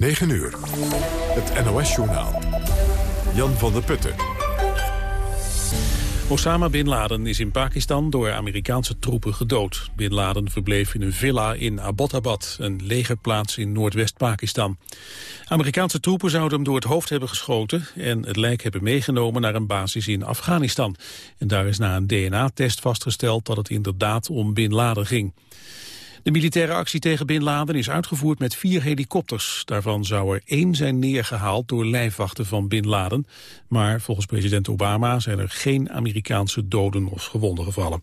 9 uur. Het NOS-journaal. Jan van der Putten. Osama Bin Laden is in Pakistan door Amerikaanse troepen gedood. Bin Laden verbleef in een villa in Abbottabad, een legerplaats in Noordwest-Pakistan. Amerikaanse troepen zouden hem door het hoofd hebben geschoten... en het lijk hebben meegenomen naar een basis in Afghanistan. En daar is na een DNA-test vastgesteld dat het inderdaad om Bin Laden ging. De militaire actie tegen Bin Laden is uitgevoerd met vier helikopters. Daarvan zou er één zijn neergehaald door lijfwachten van Bin Laden. Maar volgens president Obama zijn er geen Amerikaanse doden of gewonden gevallen.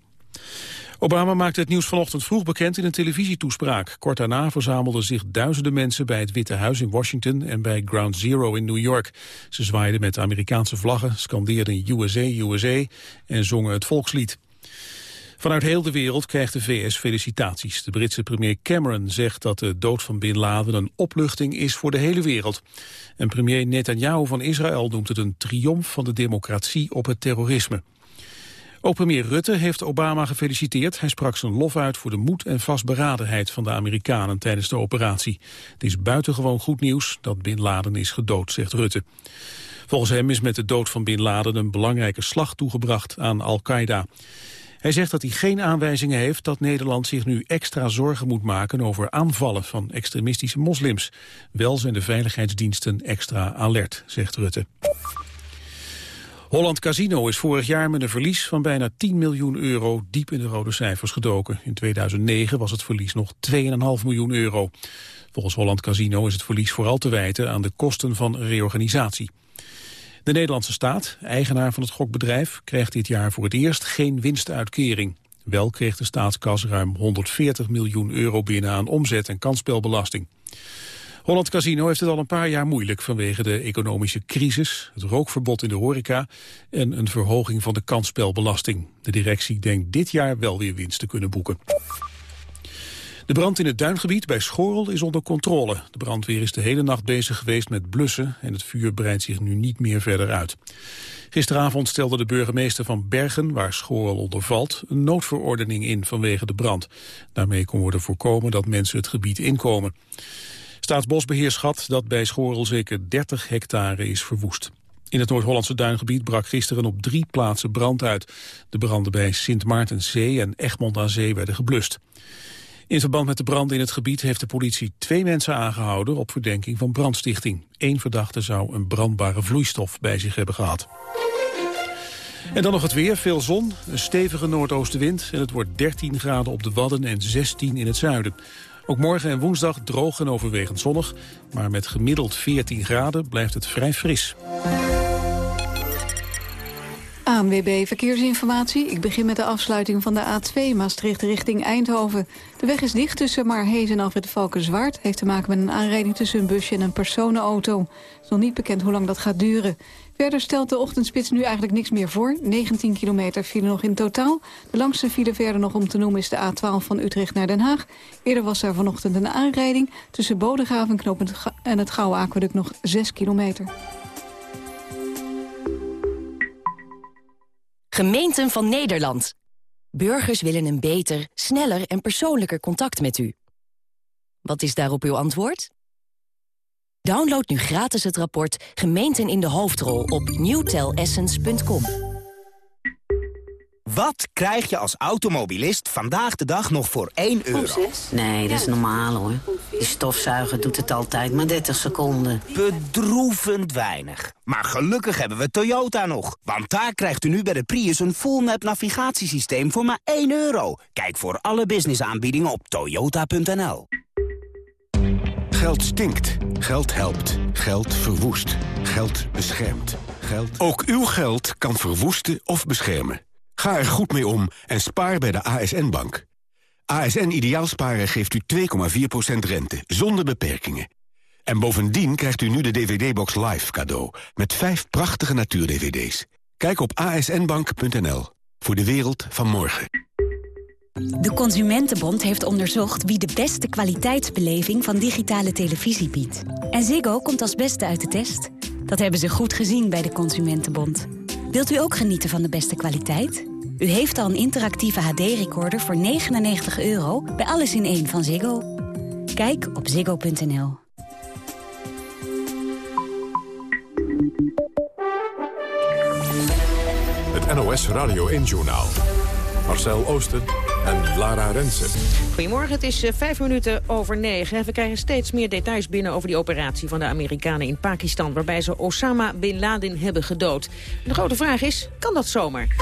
Obama maakte het nieuws vanochtend vroeg bekend in een televisietoespraak. Kort daarna verzamelden zich duizenden mensen bij het Witte Huis in Washington en bij Ground Zero in New York. Ze zwaaiden met Amerikaanse vlaggen, scandeerden USA, USA en zongen het volkslied. Vanuit heel de wereld krijgt de VS felicitaties. De Britse premier Cameron zegt dat de dood van Bin Laden een opluchting is voor de hele wereld. En premier Netanyahu van Israël noemt het een triomf van de democratie op het terrorisme. Ook premier Rutte heeft Obama gefeliciteerd. Hij sprak zijn lof uit voor de moed en vastberadenheid van de Amerikanen tijdens de operatie. Het is buitengewoon goed nieuws dat Bin Laden is gedood, zegt Rutte. Volgens hem is met de dood van Bin Laden een belangrijke slag toegebracht aan Al-Qaeda. Hij zegt dat hij geen aanwijzingen heeft dat Nederland zich nu extra zorgen moet maken over aanvallen van extremistische moslims. Wel zijn de veiligheidsdiensten extra alert, zegt Rutte. Holland Casino is vorig jaar met een verlies van bijna 10 miljoen euro diep in de rode cijfers gedoken. In 2009 was het verlies nog 2,5 miljoen euro. Volgens Holland Casino is het verlies vooral te wijten aan de kosten van reorganisatie. De Nederlandse staat, eigenaar van het gokbedrijf, krijgt dit jaar voor het eerst geen winstuitkering. Wel kreeg de staatskas ruim 140 miljoen euro binnen aan omzet- en kansspelbelasting. Holland Casino heeft het al een paar jaar moeilijk vanwege de economische crisis, het rookverbod in de horeca en een verhoging van de kansspelbelasting. De directie denkt dit jaar wel weer winst te kunnen boeken. De brand in het duingebied bij Schorel is onder controle. De brandweer is de hele nacht bezig geweest met blussen... en het vuur breidt zich nu niet meer verder uit. Gisteravond stelde de burgemeester van Bergen, waar Schorel onder valt... een noodverordening in vanwege de brand. Daarmee kon worden voorkomen dat mensen het gebied inkomen. Staatsbosbeheer schat dat bij Schorel zeker 30 hectare is verwoest. In het Noord-Hollandse duingebied brak gisteren op drie plaatsen brand uit. De branden bij Sint Maartenzee en Egmond aan Zee werden geblust. In verband met de brand in het gebied heeft de politie twee mensen aangehouden op verdenking van brandstichting. Eén verdachte zou een brandbare vloeistof bij zich hebben gehad. En dan nog het weer, veel zon, een stevige noordoostenwind... en het wordt 13 graden op de Wadden en 16 in het zuiden. Ook morgen en woensdag droog en overwegend zonnig... maar met gemiddeld 14 graden blijft het vrij fris. ANWB Verkeersinformatie. Ik begin met de afsluiting van de A2 Maastricht richting Eindhoven. De weg is dicht tussen Marhees en Alfred Valkenswaard. Heeft te maken met een aanrijding tussen een busje en een personenauto. Het is nog niet bekend hoe lang dat gaat duren. Verder stelt de ochtendspits nu eigenlijk niks meer voor. 19 kilometer file nog in totaal. De langste file verder nog om te noemen is de A12 van Utrecht naar Den Haag. Eerder was er vanochtend een aanrijding. Tussen Bodegraven en het Gouwe Aqueduct nog 6 kilometer. Gemeenten van Nederland. Burgers willen een beter, sneller en persoonlijker contact met u. Wat is daarop uw antwoord? Download nu gratis het rapport Gemeenten in de Hoofdrol op newtelessence.com. Wat krijg je als automobilist vandaag de dag nog voor 1 euro? Nee, dat is normaal hoor. Die stofzuiger doet het altijd maar 30 seconden. Bedroevend weinig. Maar gelukkig hebben we Toyota nog. Want daar krijgt u nu bij de Prius een full-map navigatiesysteem voor maar 1 euro. Kijk voor alle businessaanbiedingen op toyota.nl. Geld stinkt. Geld helpt. Geld verwoest. Geld beschermt. Geld... Ook uw geld kan verwoesten of beschermen. Ga er goed mee om en spaar bij de ASN-bank. ASN Ideaalsparen geeft u 2,4% rente, zonder beperkingen. En bovendien krijgt u nu de DVD-box Live cadeau... met vijf prachtige natuur-DVD's. Kijk op asnbank.nl voor de wereld van morgen. De Consumentenbond heeft onderzocht wie de beste kwaliteitsbeleving van digitale televisie biedt. En Ziggo komt als beste uit de test. Dat hebben ze goed gezien bij de Consumentenbond. Wilt u ook genieten van de beste kwaliteit? U heeft al een interactieve HD-recorder voor 99 euro bij Alles in 1 van Ziggo. Kijk op ziggo.nl. Het NOS Radio 1 Journaal. Marcel Oosten en Lara Rensen. Goedemorgen, het is eh, vijf minuten over negen. We krijgen steeds meer details binnen over die operatie van de Amerikanen in Pakistan... waarbij ze Osama Bin Laden hebben gedood. De grote vraag is, kan dat zomaar?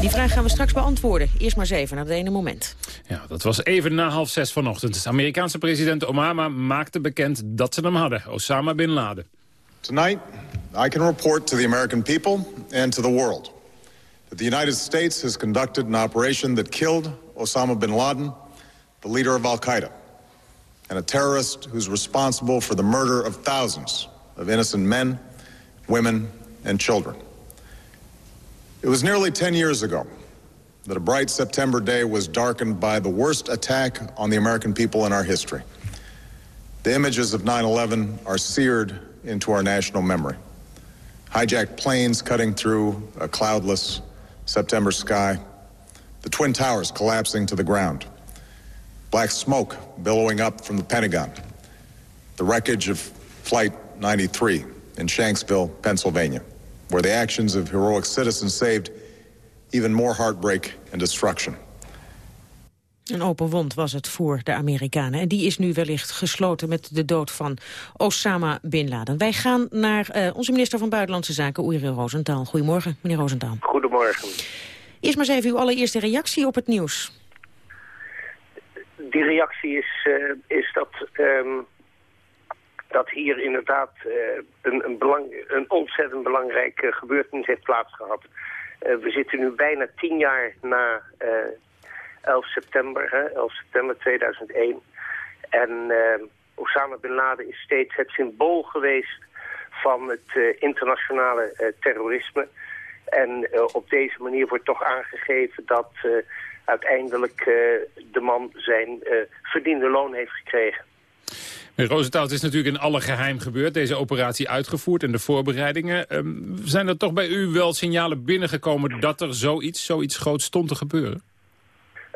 Die vraag gaan we straks beantwoorden. Eerst maar eens even naar het ene moment. Ja, dat was even na half zes vanochtend. De Amerikaanse president Obama maakte bekend dat ze hem hadden. Osama Bin Laden. Tonight, I can report to the American people and to the world... that the United States has conducted an operation that killed Osama bin Laden, the leader of Al-Qaeda, and a terrorist who's responsible for the murder of thousands of innocent men, women, and children. It was nearly 10 years ago that a bright September day was darkened by the worst attack on the American people in our history. The images of 9-11 are seared into our national memory. Hijacked planes cutting through a cloudless September sky, the Twin Towers collapsing to the ground, black smoke billowing up from the Pentagon, the wreckage of Flight 93 in Shanksville, Pennsylvania, where the actions of heroic citizens saved even more heartbreak and destruction. Een open wond was het voor de Amerikanen. En die is nu wellicht gesloten met de dood van Osama Bin Laden. Wij gaan naar uh, onze minister van Buitenlandse Zaken, Uri Rosenthal. Goedemorgen, meneer Rosenthal. Goedemorgen. Eerst maar eens even uw allereerste reactie op het nieuws. Die reactie is, uh, is dat, um, dat hier inderdaad uh, een, een, belang, een ontzettend belangrijke gebeurtenis heeft plaatsgehad. we zitten nu bijna tien jaar na 11 september, hè, 11 september 2001. En uh, Osama Bin Laden is steeds het symbool geweest van het uh, internationale uh, terrorisme. En op deze manier wordt toch aangegeven dat uiteindelijk de man zijn verdiende loon heeft gekregen. Rosenthal, het is natuurlijk in alle geheim gebeurd, deze operatie uitgevoerd en de voorbereidingen. Um, zijn er toch bij u wel signalen binnengekomen dat er zoiets, zoiets groots stond te gebeuren?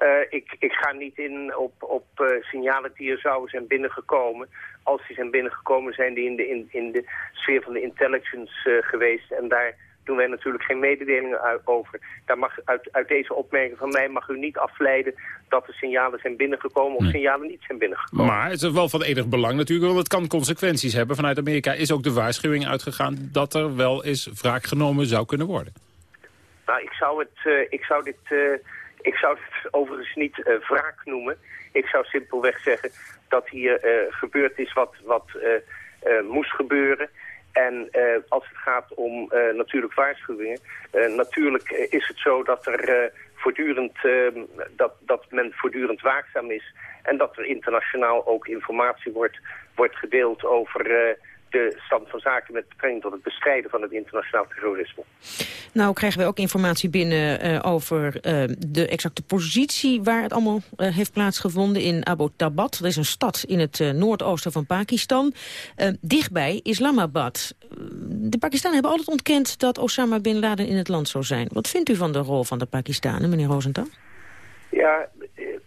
Uh, ik, ik ga niet in op, op uh, signalen die er zouden zijn binnengekomen. Als die zijn binnengekomen zijn die in de, in, in de sfeer van de intelligence uh, geweest. En daar doen wij natuurlijk geen mededelingen over. Daar mag, uit, uit deze opmerking van mij mag u niet afleiden dat er signalen zijn binnengekomen of signalen niet zijn binnengekomen. Maar het is wel van enig belang natuurlijk, want het kan consequenties hebben. Vanuit Amerika is ook de waarschuwing uitgegaan dat er wel eens wraak genomen zou kunnen worden. Nou, ik zou, het, ik zou dit ik zou het overigens niet uh, wraak noemen. Ik zou simpelweg zeggen dat hier uh, gebeurd is wat, wat uh, moest gebeuren. En als het gaat om natuurlijk waarschuwingen, natuurlijk is het zo dat er voortdurend ehm, dat, dat men voortdurend waakzaam is. En dat er internationaal ook informatie wordt, wordt gedeeld over de stand van zaken met betrekking tot het bestrijden van het internationaal terrorisme. Nou krijgen we ook informatie binnen uh, over uh, de exacte positie waar het allemaal uh, heeft plaatsgevonden in Abbottabad. Dat is een stad in het noordoosten van Pakistan, dichtbij Islamabad. De Pakistanen hebben altijd ontkend dat Osama Bin Laden in het land zou zijn. Wat vindt u van de rol van de Pakistanen, meneer Rosenthal? Ja,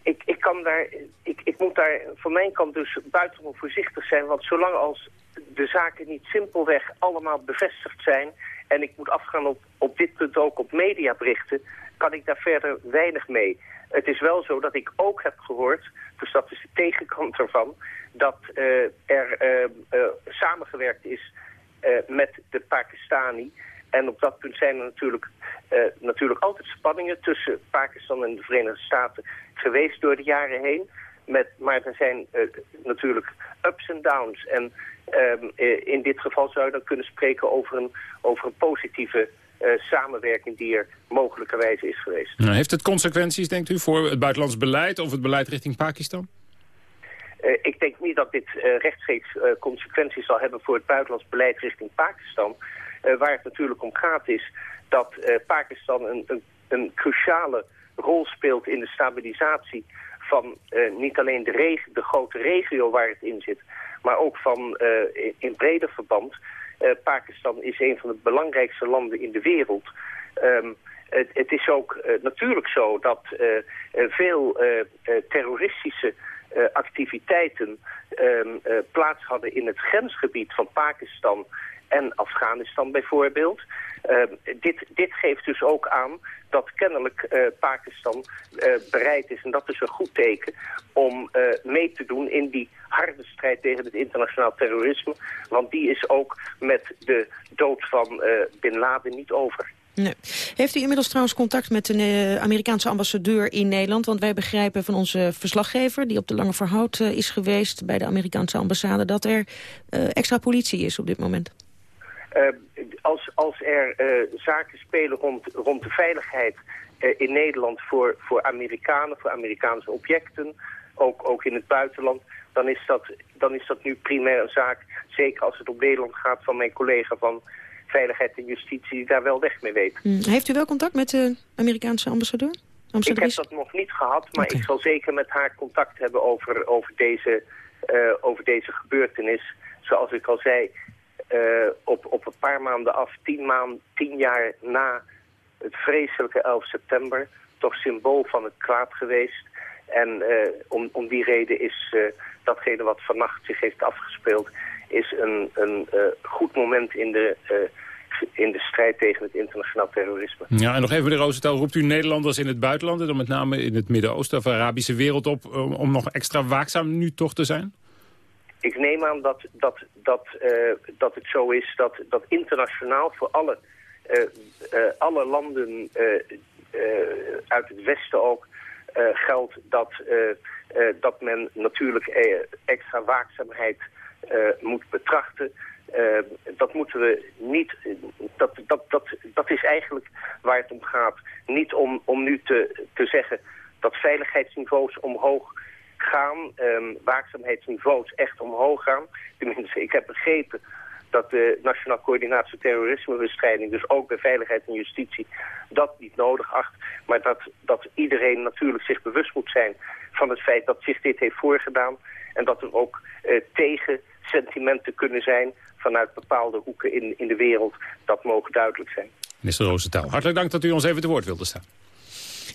ik, ik, kan daar, ik, ik moet daar van mijn kant dus buitengewoon voorzichtig zijn. Want zolang als de zaken niet simpelweg allemaal bevestigd zijn... en ik moet afgaan op, op dit punt ook op mediaberichten... kan ik daar verder weinig mee. Het is wel zo dat ik ook heb gehoord, dus dat is de tegenkant ervan... dat uh, er uh, uh, samengewerkt is met de Pakistani... En op dat punt zijn er natuurlijk, natuurlijk altijd spanningen tussen Pakistan en de Verenigde Staten geweest door de jaren heen. Met, maar er zijn natuurlijk ups en downs. En in dit geval zou je dan kunnen spreken over een, over een positieve uh, samenwerking die er mogelijkerwijze is geweest. Nou, heeft het consequenties, denkt u, voor het buitenlands beleid of het beleid richting Pakistan? Uh, ik denk niet dat dit rechtstreeks consequenties zal hebben voor het buitenlands beleid richting Pakistan. waar het natuurlijk om gaat is dat Pakistan een, een, een, cruciale rol speelt in de stabilisatie van niet alleen de, de grote regio waar het in zit, maar ook van uh, in breder verband. Uh, Pakistan is een van de belangrijkste landen in de wereld. Um, het, het, is ook uh, natuurlijk zo dat veel terroristische activiteiten um, plaats hadden in het grensgebied van Pakistan en Afghanistan bijvoorbeeld. dit, dit geeft dus ook aan dat kennelijk uh, Pakistan uh, bereid is, en dat is een goed teken, om uh, mee te doen in die harde strijd tegen het internationaal terrorisme. Want die is ook met de dood van Bin Laden niet over. Nee. Heeft u inmiddels trouwens contact met de Amerikaanse ambassadeur in Nederland? Want wij begrijpen van onze verslaggever, die op de Lange Verhoud is geweest bij de Amerikaanse ambassade, dat er extra politie is op dit moment. Uh, als, als er uh, zaken spelen rond, rond de veiligheid uh, in Nederland voor, voor Amerikanen, voor Amerikaanse objecten, ook, ook in het buitenland, dan is, dat, dan is dat nu primair een zaak, zeker als het om Nederland gaat, van mijn collega van Veiligheid en Justitie, die daar wel weg mee weet. Hmm. Heeft u wel contact met de Amerikaanse ambassadeur? Ik heb dat nog niet gehad, maar ik zal zeker met haar contact hebben over, over, deze, over deze gebeurtenis. Zoals ik al zei, uh, op, op een paar maanden af, tien, maand, tien jaar na het vreselijke 11 september, toch symbool van het kwaad geweest. En uh, om, om die reden is uh, datgene wat vannacht zich heeft afgespeeld, is een, een goed moment in de, in de strijd tegen het internationaal terrorisme. Ja, en nog even meneer Roosenthal, roept u Nederlanders in het buitenland, en dan met name in het Midden-Oosten of Arabische wereld op, om nog extra waakzaam nu toch te zijn? Ik neem aan dat, dat, dat, uh, dat het zo is dat, dat internationaal voor alle, uh, uh, alle landen uit het Westen ook geldt dat, dat men natuurlijk extra waakzaamheid moet betrachten. dat moeten we niet, dat, dat, dat, dat is eigenlijk waar het om gaat. Niet om, om nu te, te zeggen dat veiligheidsniveaus omhoog gaan, um, waakzaamheidsniveaus echt omhoog gaan. Tenminste, ik heb begrepen dat de Nationaal Coördinatie Terrorismebestrijding, dus ook bij Veiligheid en Justitie, dat niet nodig acht. Maar dat, dat iedereen natuurlijk zich bewust moet zijn van het feit dat zich dit heeft voorgedaan. En dat er ook uh, tegensentimenten kunnen zijn vanuit bepaalde hoeken in, in de wereld. Dat mogen duidelijk zijn. Minister Roosentaal, hartelijk dank dat u ons even te woord wilde staan.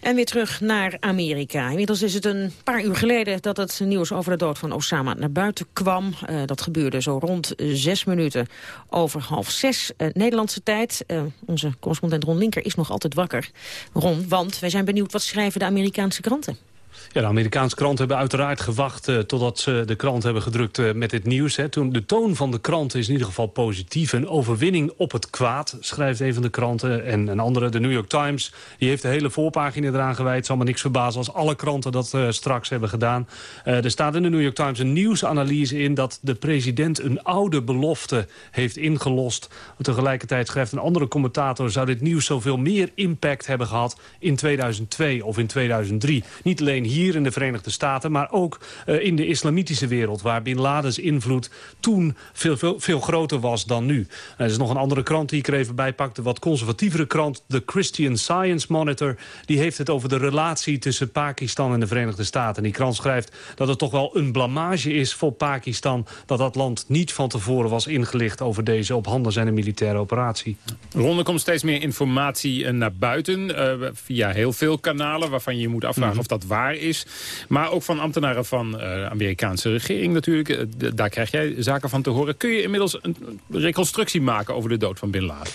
En weer terug naar Amerika. Inmiddels is het een paar uur geleden dat het nieuws over de dood van Osama naar buiten kwam. Uh, dat gebeurde zo rond zes minuten over half zes uh, Nederlandse tijd. Uh, onze correspondent Ron Linker is nog altijd wakker. Ron, want wij zijn benieuwd wat schrijven de Amerikaanse kranten. Ja, de Amerikaanse kranten hebben uiteraard gewacht uh, totdat ze de krant hebben gedrukt uh, met dit nieuws. Hè. Toen, de toon van de krant is in ieder geval positief. Een overwinning op het kwaad, schrijft een van de kranten. En een andere, de New York Times, die heeft de hele voorpagina eraan gewijd. Zal me niks verbazen als alle kranten dat uh, straks hebben gedaan. er staat in de New York Times een nieuwsanalyse in... dat de president een oude belofte heeft ingelost. Tegelijkertijd schrijft een andere commentator... zou dit nieuws zoveel meer impact hebben gehad in 2002 of in 2003. Niet alleen hier in de Verenigde Staten... maar ook uh, in de islamitische wereld... waar Bin Ladens invloed toen veel, veel, veel groter was dan nu. er is nog een andere krant die ik er even bij pakte. wat conservatievere krant, de Christian Science Monitor... die heeft het over de relatie tussen Pakistan en de Verenigde Staten. En die krant schrijft dat het toch wel een blamage is voor Pakistan... dat dat land niet van tevoren was ingelicht... over deze op handen zijnde militaire operatie. Ronde komt steeds meer informatie eh, naar buiten... Uh, via heel veel kanalen waarvan je je moet afvragen mm -hmm. of dat waar is. Maar ook van ambtenaren van de uh, Amerikaanse regering natuurlijk. Uh, daar krijg jij zaken van te horen. Kun je inmiddels een reconstructie maken over de dood van Bin Laden?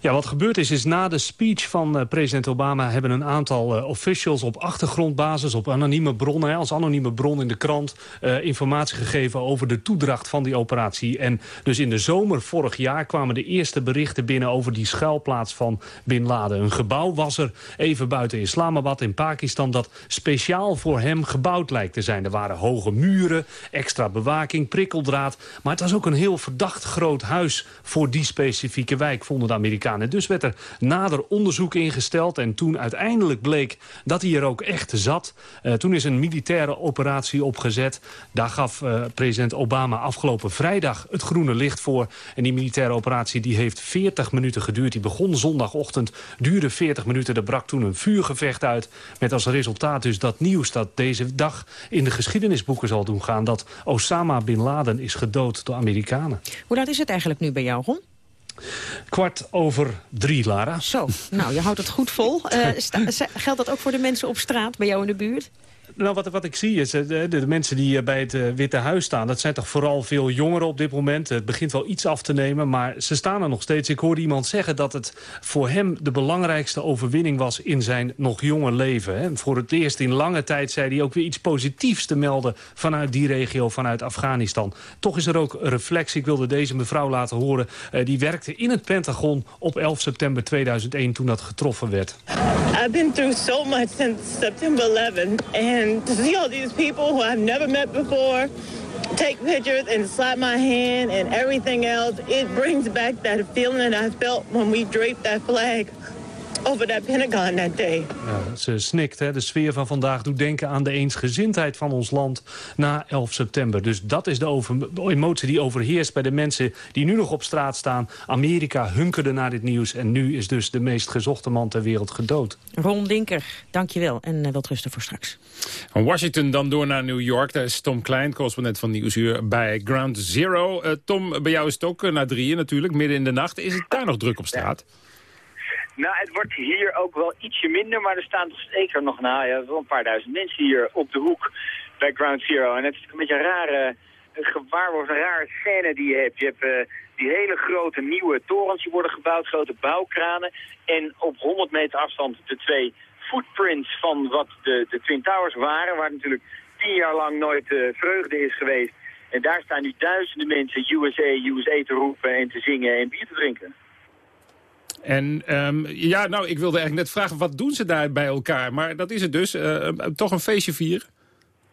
Ja, wat gebeurd is, is na de speech van uh, president Obama... hebben een aantal uh, officials op achtergrondbasis, op anonieme bronnen... Als anonieme bron in de krant, uh, informatie gegeven over de toedracht van die operatie. En dus in de zomer vorig jaar kwamen de eerste berichten binnen... over die schuilplaats van Bin Laden. Een gebouw was er even buiten Islamabad in Pakistan... dat speciaal voor hem gebouwd lijkt te zijn. Er waren hoge muren, extra bewaking, prikkeldraad. Maar het was ook een heel verdacht groot huis voor die specifieke wijk, vonden de Amerikanen. Dus werd er nader onderzoek ingesteld. En toen uiteindelijk bleek dat hij er ook echt zat. Uh, toen is een militaire operatie opgezet. Daar gaf uh, president Obama afgelopen vrijdag het groene licht voor. En die militaire operatie die heeft 40 minuten geduurd. Die begon zondagochtend, duurde 40 minuten. Er brak toen een vuurgevecht uit. Met als resultaat dus dat nieuws dat deze dag in de geschiedenisboeken zal doen gaan. Dat Osama Bin Laden is gedood door Amerikanen. Hoe laat is het eigenlijk nu bij jou, Ron? Kwart over drie, Lara. Zo, nou, je houdt het goed vol. Uh, geldt dat ook voor de mensen op straat bij jou in de buurt? Nou, wat, wat ik zie is, de, de, mensen die bij het Witte Huis staan... dat zijn toch vooral veel jongeren op dit moment. Het begint wel iets af te nemen, maar ze staan er nog steeds. Ik hoorde iemand zeggen dat het voor hem de belangrijkste overwinning was... in zijn nog jonge leven. Hè. Voor het eerst in lange tijd zei hij ook weer iets positiefs te melden... vanuit die regio, vanuit Afghanistan. Toch is er ook reflectie. Ik wilde deze mevrouw laten horen. Die werkte in het Pentagon op 11 september 2001 toen dat getroffen werd. I've been through so much since September 11. And to see all these people who I've never met before... take pictures and slap my hand and everything else, it brings back that feeling that I felt when we draped that flag over that Pentagon that day. Ja, ze snikt. Hè. De sfeer van vandaag doet denken aan de eensgezindheid van ons land na 11 september. Dus dat is de over, emotie die overheerst bij de mensen die nu nog op straat staan. Amerika hunkerde naar dit nieuws en nu is dus de meest gezochte man ter wereld gedood. Ron Dinker, dankjewel en uh, wel rusten voor straks. Van Washington dan door naar New York. Daar is Tom Klein, correspondent van Nieuwsuur bij Ground Zero. Uh, Tom, bij jou is het ook uh, na drieën natuurlijk, midden in de nacht. Is het daar nog druk op straat? Nou, het wordt hier ook wel ietsje minder, maar er staan zeker nog nou, ja, wel een paar duizend mensen hier op de hoek bij Ground Zero. En het is een beetje een rare gewaarwording, een rare scène die je hebt. Je hebt uh, die hele grote nieuwe torens die worden gebouwd, grote bouwkranen. En op 100 meter afstand de twee footprints van wat de, de Twin Towers waren, waar natuurlijk tien jaar lang nooit uh, vreugde is geweest. En daar staan nu duizenden mensen USA, USA te roepen en te zingen en bier te drinken. En um, ja, nou, ik wilde eigenlijk net vragen, wat doen ze daar bij elkaar? Maar dat is het dus, uh, toch een feestje vieren?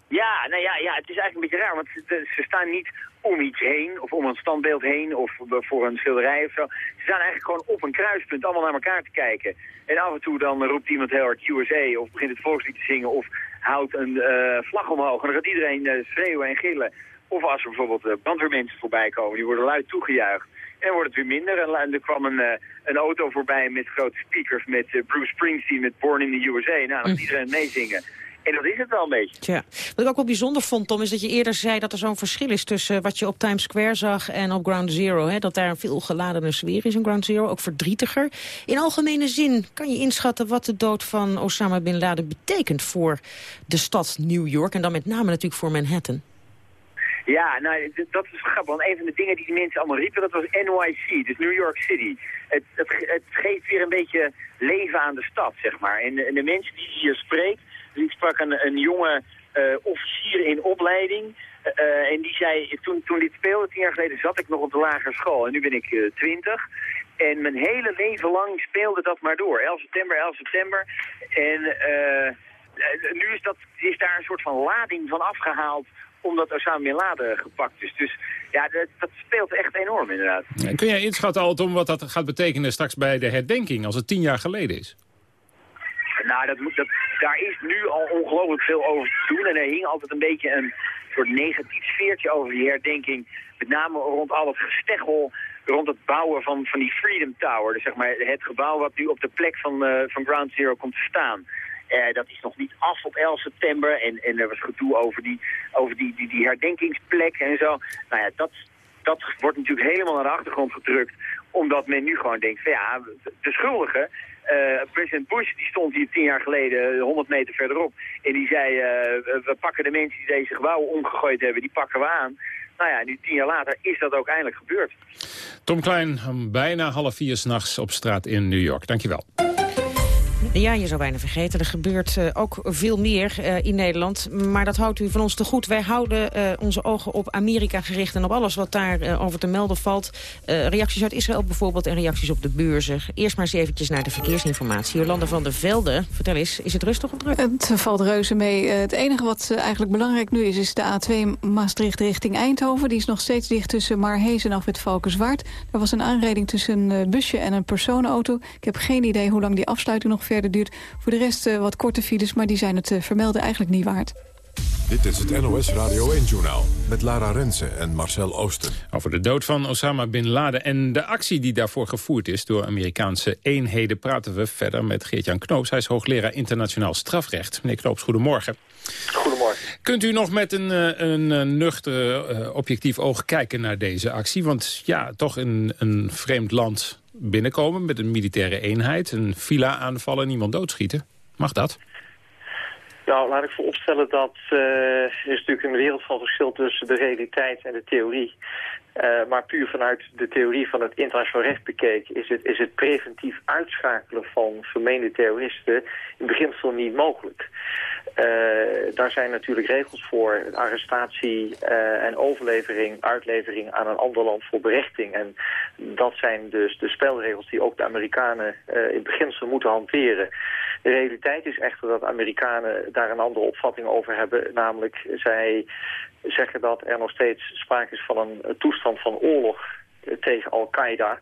Ja, nou ja, ja, het is eigenlijk een beetje raar, want ze, staan niet om iets heen, of om een standbeeld heen, of voor een schilderij of zo. Ze staan eigenlijk gewoon op een kruispunt allemaal naar elkaar te kijken. En af en toe dan roept iemand heel hard USA, of begint het volkslied te zingen, of houdt een uh, vlag omhoog. En dan gaat iedereen schreeuwen en gillen. Of als er bijvoorbeeld brandweermensen voorbij komen, die worden luid toegejuicht. En wordt het weer minder. En, er kwam een, uh, een auto voorbij met grote speakers met uh, Bruce Springsteen met Born in the USA. Nou, dan gaat iedereen meezingen. En dat is het wel een beetje. Tja. Wat ik ook wel bijzonder vond, Tom, is dat je eerder zei dat er zo'n verschil is tussen wat je op Times Square zag en op Ground Zero. Hè? Dat daar een veel geladener sfeer is in Ground Zero, ook verdrietiger. In algemene zin kan je inschatten wat de dood van Osama Bin Laden betekent voor de stad New York. En dan met name natuurlijk voor Manhattan. Ja, nou, dat is grappig. Want een van de dingen die de mensen allemaal riepen, dat was NYC, dus New York City. Het, het, het geeft weer een beetje leven aan de stad, zeg maar. En, de mensen die hier spreekt, dus ik sprak een, een jonge uh, officier in opleiding. Uh, en die zei, toen, toen dit speelde, tien jaar geleden, zat ik nog op de lagere school. En nu ben ik twintig. En mijn hele leven lang speelde dat maar door. 11 september, 11 september. En nu is, dat, is daar een soort van lading van afgehaald omdat Osama Bin Laden gepakt is. Dus ja, dat, dat speelt echt enorm inderdaad. En kun jij inschatten, Altom, wat dat gaat betekenen straks bij de herdenking... als het tien jaar geleden is? Nou, dat, dat, daar is nu al ongelooflijk veel over te doen. En er hing altijd een beetje een soort negatief sfeertje over die herdenking. Met name rond al het gesteggel, rond het bouwen van, van die Freedom Tower. Dus zeg maar het gebouw wat nu op de plek van, uh, van Ground Zero komt te staan. Uh, dat is nog niet af op 11 september. En, en er was gedoe over die, over die, die, herdenkingsplek en zo. Nou ja, dat, dat wordt natuurlijk helemaal naar de achtergrond gedrukt. Omdat men nu gewoon denkt van ja, de schuldigen... Uh, president Bush die stond hier tien jaar geleden 100 meter verderop. En die zei, we pakken de mensen die deze gebouwen omgegooid hebben, die pakken we aan. Nou ja, nu tien jaar later is dat ook eindelijk gebeurd. Tom Klein, bijna half vier s'nachts op straat in New York. Dankjewel. Ja, je zou bijna vergeten. Er gebeurt uh, ook veel meer uh, in Nederland. Maar dat houdt u van ons te goed. Wij houden uh, onze ogen op Amerika gericht en op alles wat daar over te melden valt. reacties uit Israël bijvoorbeeld en reacties op de beurzen. Eerst maar eens eventjes naar de verkeersinformatie. Jolanda van der Velde, vertel eens, is het rustig of druk? Het valt reuze mee. het enige wat eigenlijk belangrijk nu is, is de A2 Maastricht richting Eindhoven. Die is nog steeds dicht tussen Marhees en af het Valkenswaard. Er was een aanrijding tussen een busje en een personenauto. Ik heb geen idee hoe lang die afsluiting nog verder duurt. Voor de rest uh, wat korte files, maar die zijn het uh, vermelden eigenlijk niet waard. Dit is het NOS Radio 1-journaal met Lara Rensen en Marcel Oosten. Over de dood van Osama Bin Laden en de actie die daarvoor gevoerd is... door Amerikaanse eenheden praten we verder met Geert-Jan Knoops. Hij is hoogleraar internationaal strafrecht. Meneer Knoops, goedemorgen. Goedemorgen. Kunt u nog met een, een, een nuchter, objectief oog kijken naar deze actie? Want ja, toch in een vreemd land binnenkomen met een militaire eenheid... een villa aanvallen en iemand doodschieten. Mag dat? Nou, laat ik vooropstellen dat uh, er is natuurlijk een wereld van verschil tussen de realiteit en de theorie. Uh, maar puur vanuit de theorie van het internationaal recht bekeken is het, is het preventief uitschakelen van vermeende terroristen in beginsel niet mogelijk. Uh, daar zijn natuurlijk regels voor, arrestatie uh, en overlevering, uitlevering aan een ander land voor berechting. En dat zijn dus de spelregels die ook de Amerikanen in beginsel moeten hanteren. De realiteit is echter dat Amerikanen daar een andere opvatting over hebben. Namelijk, zij zeggen dat er nog steeds sprake is van een toestand van oorlog tegen Al-Qaeda.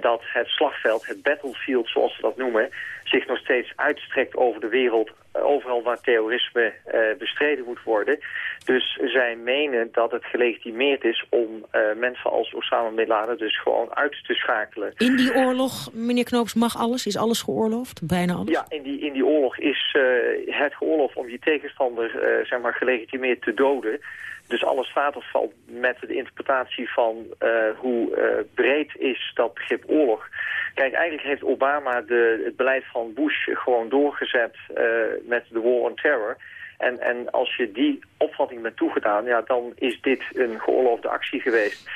Dat het slagveld, het battlefield zoals ze dat noemen, zich nog steeds uitstrekt over de wereld, overal waar terrorisme uh, bestreden moet worden. Dus zij menen dat het gelegitimeerd is om uh, mensen als Osama Bin Laden dus gewoon uit te schakelen. In die oorlog, meneer Knoops, mag alles? Is alles geoorloofd? Bijna alles? Ja, in die, in die oorlog is het geoorloofd om je tegenstander zeg maar, gelegitimeerd te doden. Dus alles staat of valt met de interpretatie van uh, hoe uh, breed is dat begrip oorlog. Kijk, eigenlijk heeft Obama de, het beleid van Bush gewoon doorgezet uh, met de war on terror. En, en als je die opvatting bent toegedaan, ja, dan is dit een geoorloofde actie geweest.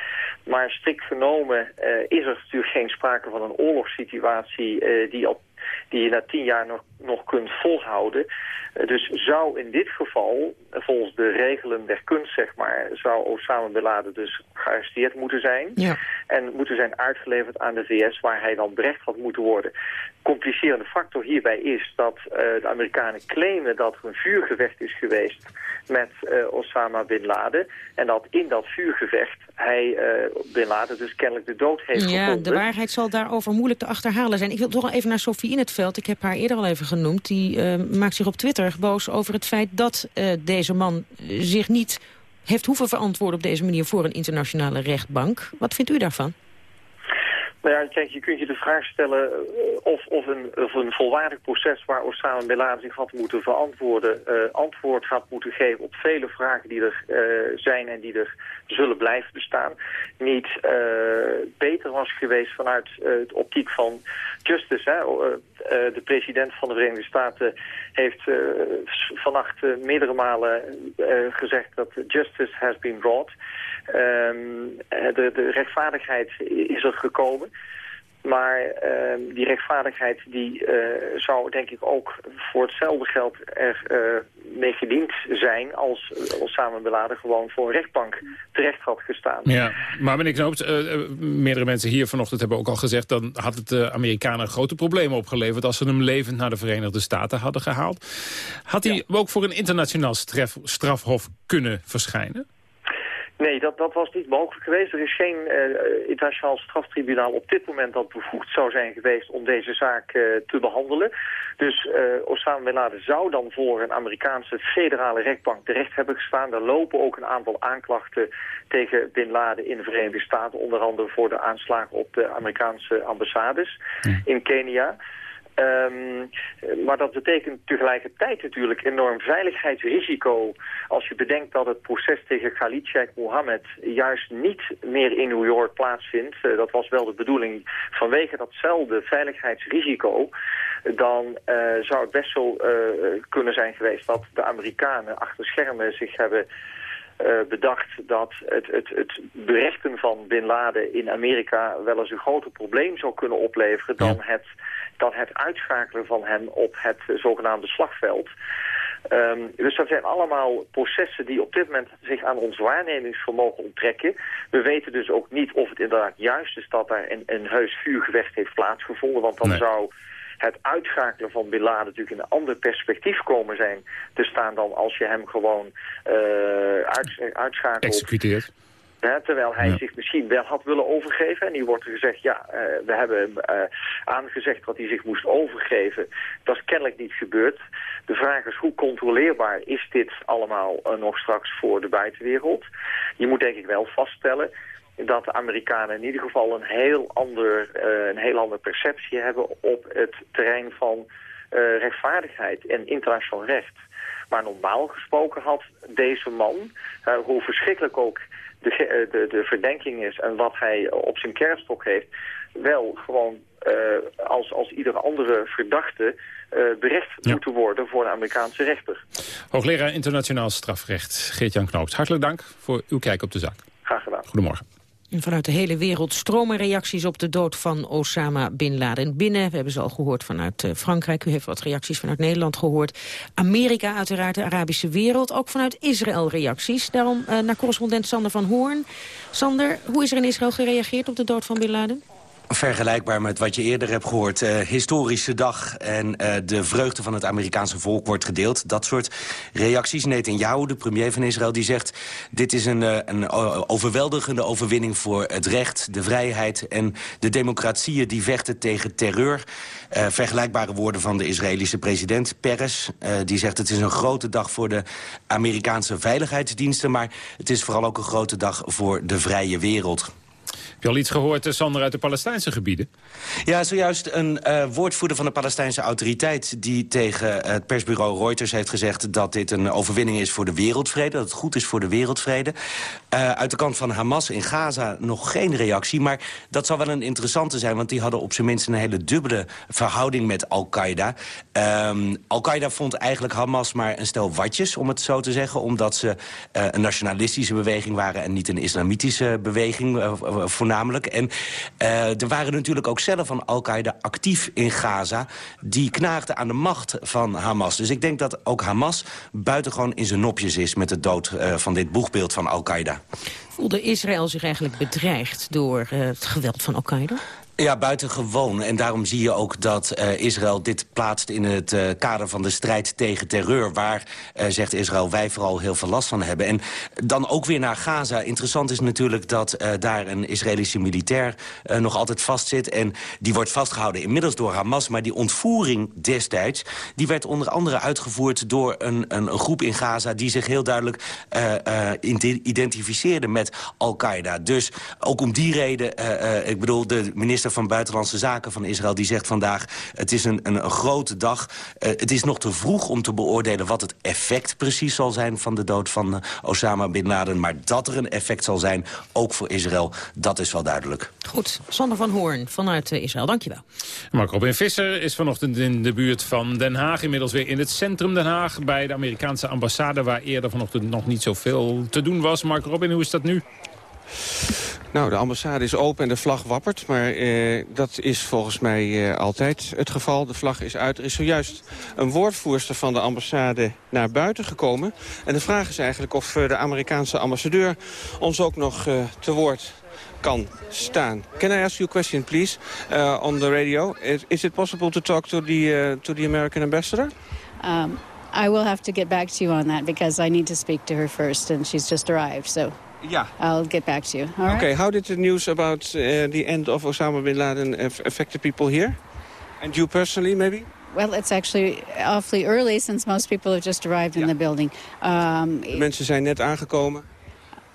Maar strikt genomen is er natuurlijk geen sprake van een oorlogssituatie die op die je na tien jaar nog, nog kunt volhouden. Uh, dus zou in dit geval, volgens de regelen der kunst, zeg maar, zou Osama Bin Laden dus gearresteerd moeten zijn. Ja. En moeten zijn uitgeleverd aan de VS, waar hij dan berecht had moeten worden. Complicerende factor hierbij is dat uh, de Amerikanen claimen dat er een vuurgevecht is geweest met uh, Osama Bin Laden. En dat in dat vuurgevecht hij Bin Laden dus kennelijk de dood heeft ja, gevonden. de waarheid zal daarover moeilijk te achterhalen zijn. Ik wil toch even naar Sofie in het veld. Ik heb haar eerder al even genoemd. Die uh, maakt zich op Twitter boos over het feit dat uh, deze man zich niet heeft hoeven verantwoorden op deze manier voor een internationale rechtbank. Wat vindt u daarvan? Nou ja, kijk, je kunt je de vraag stellen of, of, een, of een volwaardig proces waar Osama Bin Laden zich had moeten verantwoorden, uh, antwoord had moeten geven op vele vragen die er uh, zijn en die er zullen blijven bestaan, niet beter was geweest vanuit het optiek van justice. Hè? de president van de Verenigde Staten heeft vannacht meerdere malen gezegd dat justice has been brought. Um, de, de rechtvaardigheid is er gekomen. Maar uh, die rechtvaardigheid die uh, zou denk ik ook voor hetzelfde geld er uh, mee gediend zijn als Osama Bin Laden gewoon voor een rechtbank terecht had gestaan. Ja, maar meneer Knoops, meerdere mensen hier vanochtend hebben ook al gezegd... dan had het de Amerikanen grote problemen opgeleverd als ze hem levend naar de Verenigde Staten hadden gehaald. Had hij ja. ook voor een internationaal straf, strafhof kunnen verschijnen? Nee, dat, dat was niet mogelijk geweest. Er is geen uh, internationaal straftribunaal op dit moment dat bevoegd zou zijn geweest om deze zaak uh, te behandelen. Dus uh, Osama Bin Laden zou dan voor een Amerikaanse federale rechtbank terecht hebben gestaan. Er lopen ook een aantal aanklachten tegen Bin Laden in de Verenigde Staten. Onder andere voor de aanslagen op de Amerikaanse ambassades in Kenia. Um, maar dat betekent tegelijkertijd natuurlijk enorm veiligheidsrisico als je bedenkt dat het proces tegen Khalid Sheikh Mohammed juist niet meer in New York plaatsvindt. Uh, dat was wel de bedoeling vanwege datzelfde veiligheidsrisico. Dan uh, zou het best zo uh, kunnen zijn geweest dat de Amerikanen achter schermen zich hebben uh, bedacht dat het, het, het berechten van Bin Laden in Amerika wel eens een groter probleem zou kunnen opleveren dan, ja. het, dan het uitschakelen van hem op het zogenaamde slagveld. Um, dus dat zijn allemaal processen die op dit moment zich aan ons waarnemingsvermogen onttrekken. We weten dus ook niet of het inderdaad juist is dat daar een, een heus vuurgevecht heeft plaatsgevonden. Want dan nee. zou het uitschakelen van Bin Laden natuurlijk in een ander perspectief komen zijn te staan dan als je hem gewoon uh, uit, uitschakelt. Executeert. Terwijl hij ja. zich misschien wel had willen overgeven. En nu wordt er gezegd, ja, uh, we hebben uh, aangezegd dat hij zich moest overgeven. Dat is kennelijk niet gebeurd. De vraag is, hoe controleerbaar is dit allemaal uh, nog straks voor de buitenwereld? Je moet denk ik wel vaststellen dat de Amerikanen in ieder geval een heel, ander, een heel andere perceptie hebben op het terrein van rechtvaardigheid en internationaal recht. Maar normaal gesproken had deze man, hoe verschrikkelijk ook de, de, de verdenking is en wat hij op zijn kerststok heeft, wel gewoon als, als iedere andere verdachte berecht moeten worden voor een Amerikaanse rechter. Hoogleraar internationaal strafrecht Geert-Jan Knoops. Hartelijk dank voor uw kijk op de zaak. Graag gedaan. Goedemorgen. Vanuit de hele wereld stromen reacties op de dood van Osama Bin Laden. Binnen, we hebben ze al gehoord vanuit eh, Frankrijk. U heeft wat reacties vanuit Nederland gehoord. Amerika uiteraard, de Arabische wereld. Ook vanuit Israël reacties. Daarom uh, naar correspondent Sander van Hoorn. Sander, hoe is er in Israël gereageerd op de dood van Bin Laden? Vergelijkbaar met wat je eerder hebt gehoord. Uh, historische dag en uh, de vreugde van het Amerikaanse volk wordt gedeeld. Dat soort reacties. Netanyahu, de premier van Israël, die zegt... dit is een, uh, een overweldigende overwinning voor het recht, de vrijheid... en de democratieën die vechten tegen terreur. vergelijkbare woorden van de Israëlische president Peres. die zegt het is een grote dag voor de Amerikaanse veiligheidsdiensten... maar het is vooral ook een grote dag voor de vrije wereld. Je al iets gehoord, eh, Sander, uit de Palestijnse gebieden? Ja, zojuist een uh, woordvoerder van de Palestijnse autoriteit... die tegen het persbureau Reuters heeft gezegd... dat dit een overwinning is voor de wereldvrede. Dat het goed is voor de wereldvrede. Uit de kant van Hamas in Gaza nog geen reactie. Maar dat zou wel een interessante zijn... want die hadden op zijn minst een hele dubbele verhouding met Al-Qaeda. Um, Al-Qaeda vond eigenlijk Hamas maar een stel watjes, om het zo te zeggen. Omdat ze een nationalistische beweging waren... en niet een islamitische beweging, uh, En er waren natuurlijk ook zelf van Al-Qaeda actief in Gaza... die knaagden aan de macht van Hamas. Dus ik denk dat ook Hamas buitengewoon in zijn nopjes is... met de dood van dit boegbeeld van Al-Qaeda. Voelde Israël zich eigenlijk bedreigd door uh, het geweld van Al-Qaeda? Ja, buitengewoon. En daarom zie je ook dat uh, Israël dit plaatst in het uh, kader van de strijd tegen terreur. Waar, uh, zegt Israël, wij vooral heel veel last van hebben. En dan ook weer naar Gaza. Interessant is natuurlijk dat daar een Israëlische militair nog altijd vastzit. En die wordt vastgehouden inmiddels door Hamas. Maar die ontvoering destijds, die werd onder andere uitgevoerd door een, een, een groep in Gaza... die zich heel duidelijk identificeerde met Al-Qaeda. Dus ook om die reden, ik bedoel, de minister van Buitenlandse Zaken van Israël... die zegt vandaag, het is een, een, een grote dag. Uh, het is nog te vroeg om te beoordelen wat het effect precies zal zijn... van de dood van uh, Osama Bin Laden. Maar dat er een effect zal zijn, ook voor Israël, dat is wel duidelijk. Goed, Sander van Hoorn vanuit uh, Israël, dankjewel. Mark Robin Visser is vanochtend in de buurt van Den Haag. Inmiddels weer in het centrum Den Haag... bij de Amerikaanse ambassade... waar eerder vanochtend nog niet zoveel te doen was. Mark Robin, hoe is dat nu? Nou, de ambassade is open en de vlag wappert. Maar eh, dat is volgens mij eh, altijd het geval. De vlag is uit. Er is zojuist een woordvoerster van de ambassade naar buiten gekomen. En de vraag is eigenlijk of uh, de Amerikaanse ambassadeur ons ook nog uh, te woord kan staan. Can I ask you a question, please, uh, on the radio? Is, it possible to talk to the, to the American ambassador? Um, I will have to get back to you on that because I need to speak to her first and she's just arrived, so... Yeah. I'll get back to you. All okay, right? how did the news about uh, the end of Osama bin Laden affect the people here? And you personally, maybe? Well, it's actually awfully early since most people have just arrived in yeah. the building. Um, de mensen zijn net aangekomen.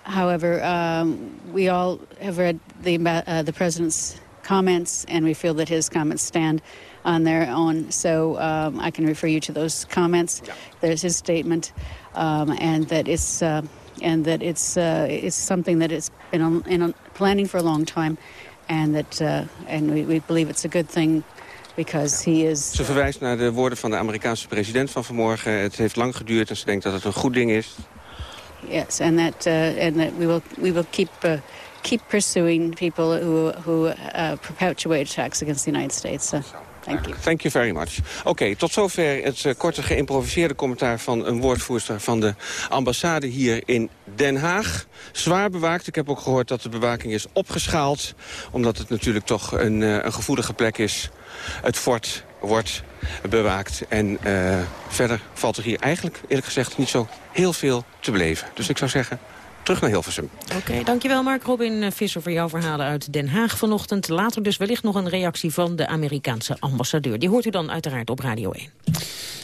However, um, we all have read the, uh, the president's comments, and we feel that his comments stand on their own. So um, I can refer you to those comments. Yeah. There's his statement, um, and that it's... Uh, and that it's uh, it's something that it's been on, in on planning for a long time, and that uh, and we, we believe it's a good thing because he is. Ze verwijst naar de woorden van de Amerikaanse president van vanmorgen. Het heeft lang geduurd en ze denkt dat het een goed ding is. Yes, and that uh, and that we will we will keep. Uh, keep pursuing people who, who uh, perpetuate attacks against the United States. So. Thank you. Thank you very much. Oké, okay, tot zover het uh, korte geïmproviseerde commentaar van een woordvoerster van de ambassade hier in Den Haag. Zwaar bewaakt. Ik heb ook gehoord dat de bewaking is opgeschaald. Omdat het natuurlijk toch een, uh, een gevoelige plek is. Het fort wordt bewaakt. En uh, verder valt er hier eigenlijk, eerlijk gezegd, niet zo heel veel te beleven. Dus ik zou zeggen, terug naar Hilversum. Oké, okay, dankjewel Mark Robin Visser voor jouw verhalen uit Den Haag vanochtend. Later dus wellicht nog een reactie van de Amerikaanse ambassadeur. Die hoort u dan uiteraard op Radio 1.